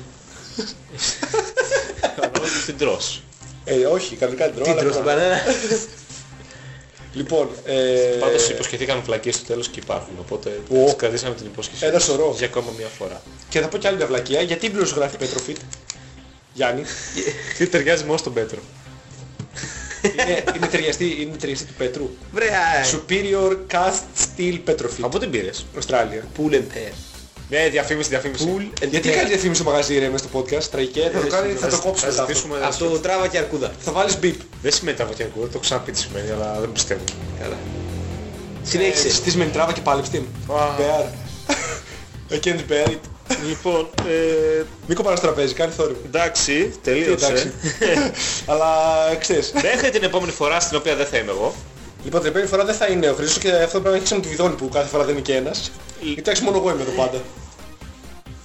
Ανάλογα την τρως. Ε, όχι, κανονικά δεν τρώω. Τι αλλά τρως την μπανάνες. μπανάνα. Λοιπόν, ε... Πάντως υποσχεθήκαν φλακίες στο τέλος και υπάρχουν, οπότε Ω. τις κρατήσαμε την υπόσχεση. Ένα σωρό. Για ακόμα μια φορά. Και θα πω κι άλλη μια βλακεία. Γιατί πλήρως γράφει Πέτροφιτ. Γιάννη. Τι ταιριάζει μόνο στον Πέτρο. είναι, είναι, ταιριαστή, είναι ταιριαστή του Πέτρου. Βρέα. Superior Cast Steel Petrofit. Από την πήρες; Αυστράλια. Πουλ and pear. Ναι, διαφήμιση, διαφήμιση. Πουλ and Γιατί pear. κάνει διαφήμιση στο μαγαζί ρε μες στο podcast, τραγικέ, θα το, κάνει, θα το κόψουμε Θα μετά. ζητήσουμε... Αυτό τράβα και αρκούδα. Θα βάλεις beep. Δεν σημαίνει τραβατιακό, δεν το έχω ξαναπεί τι σημαίνει, αλλά δεν πιστεύω. Καλά. Ε, Συνέχισε. τι σημαίνει τράβα και πάλεψε την. Α. Bear. I can't bear it. Λοιπόν, ε, Μην κοπάρεις τραπέζι, κάνει θόρυβο. εντάξει, Τι, εντάξει. τελείωσε. Αλλά ξέρεις. Μέχρι την επόμενη φορά στην οποία δεν θα είμαι εγώ. Λοιπόν, την επόμενη φορά δεν θα είναι ο Χρήστος και αυτό πρέπει να έχεις με τη βιδόνη που κάθε φορά δεν είναι και ένας. Κοιτάξτε μόνο εγώ είμαι εδώ πάντα.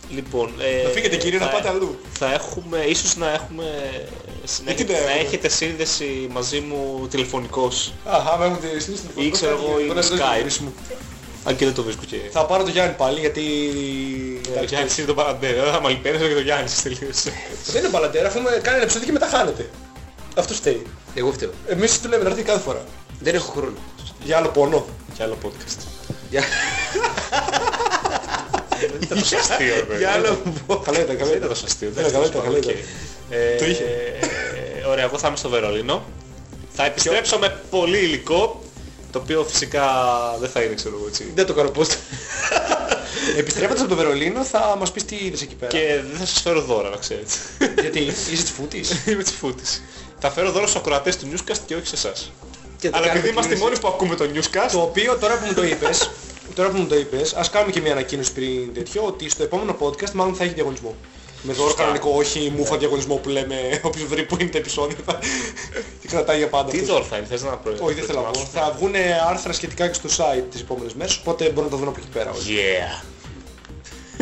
Λοιπόν, ε, Να φύγετε κύριε να θα- πάτε αλλού. Θα έχουμε, ίσως να έχουμε, να, Γιατί έχετε, ναι, να εγώ. έχετε σύνδεση μαζί μου τηλεφωνικός. Αχα, με έχουν τη στήσει στην Ή ξέρω εγώ, ή Skype. Αν και δεν το βρίσκω και... Θα πάρω το Γιάννη πάλι γιατί... Ο Ε, Γιάννης είναι το παραντέρα, θα μαλλιπένεσαι και το Γιάννης τελείωσε. Δεν είναι μπαλαντέρα, αφού με κάνει ένα επεισόδιο και μετά χάνεται. Αυτό φταίει. Εγώ φταίω. Εμείς του λέμε να έρθει κάθε φορά. Δεν έχω χρόνο. Για άλλο πόνο. Και άλλο podcast. Για, Ήταν τόσο αστείο, ρε παιδί. για άλλο πω. Καλά ήταν, καλά Δεν ήταν ήταν. τόσο αστείο. Καλά, καλά ήταν, καλά ήταν. Ε, Το είχε. ε, Ωραία, εγώ θα είμαι στο Βερολίνο. Θα επιστρέψω με πολύ υλικό, το οποίο φυσικά δεν θα είναι, ξέρω εγώ έτσι. Δεν το κάνω post. Επιστρέφοντας από το Βερολίνο θα μας πεις τι είδες εκεί πέρα. Και δεν θα σας φέρω δώρα, να ξέρετε. Γιατί είσαι της φούτης; Είμαι της φούτης. Θα φέρω δώρα στους ακροατές του Newscast και όχι σε εσάς. Και θα Αλλά κάνω επειδή είμαστε οι κίνηση. μόνοι που ακούμε το Newscast, Το οποίο τώρα που μου το είπες, τώρα που μου το είπες, ας κάνουμε και μια ανακοίνωση πριν τέτοιο, ότι στο επόμενο podcast μάλλον θα έχει διαγωνισμό. Με δώρο Σωστά. κανονικό, όχι μούφα διαγωνισμό που λέμε όποιος βρει που είναι τα επεισόδια θα- και κρατάει για πάντα. τι αυτός. δώρο θα είναι, θες να προ... Όχι, δεν θέλω να πω. προετοιμάσω; Θα βγουν άρθρα σχετικά και στο site τις επόμενες μέρες, οπότε μπορούν να τα δουν από εκεί πέρα. όλοι. Yeah.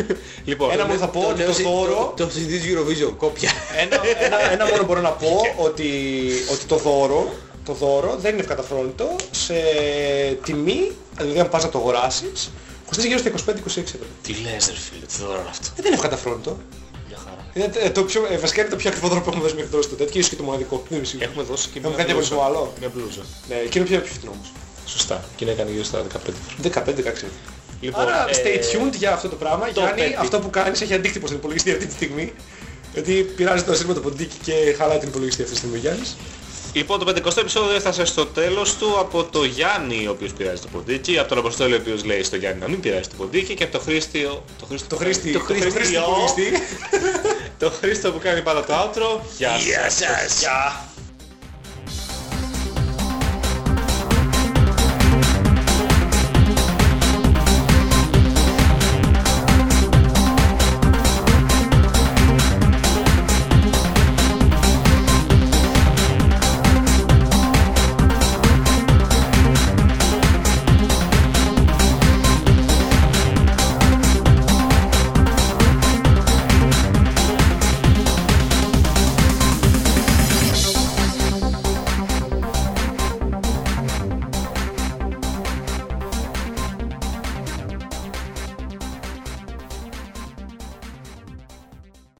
λοιπόν, Ένα μόνο θα πω Το ότι νέο το συ- δώρο... Το το συντής Eurovision, κόπια. Ένα, ένα, ένα μόνο μπορώ να πω ότι, ότι το δώρο το δώρο δεν είναι ευκαταφρόνητο σε τιμή, δηλαδή αν πας να το αγοράσεις, κοστίζει γύρω στα 25-26 ευρώ. τι λες ρε φίλε, τι δώρο είναι αυτό; Ε, δεν είναι ευκαταφρόνητο. Μια χαρά. Είναι ε, το πιο, ε, βασικά είναι το πιο ακριβό δώρο που έχουμε δώσει μέχρι τώρα στο τέτοιο, ίσως και το μοναδικό. Δεν είμαι σίγουρος. Έχουμε δώσει και Έχουμε μια κάνει διαγωνισμό μπλούζα. άλλο. Μια μπλούζα. Ναι, εκείνο πια πιο φθηνό όμως. Σωστά. Και είναι έκανε γύρω στα 15 ευρώ. 15-16 Λοιπόν, Άρα ε, stay tuned για αυτό το πράγμα. το Γιάννη, πέμπτη. αυτό που κάνεις έχει αντίκτυπο στην υπολογιστή αυτή τη στιγμή. Γιατί πειράζει το σύστημα το ποντίκι και χαλάει την υπολογιστή αυτή τη στιγμή ο Γιάννης. Λοιπόν, το 50ο επεισόδιο έφτασε στο τέλος του από το Γιάννη, ο οποίος πειράζει το ποντίκι, από τον Αποστόλη, ο οποίος λέει στο Γιάννη να μην πειράζει το ποντίκι και από το Χρήστη... Το Χρήστη, Το χρήστη, το το χρήστη Χρήστιο, υπολογιστή. το Χρήστο που κάνει πάντα το outro. Γεια σας. Γεια.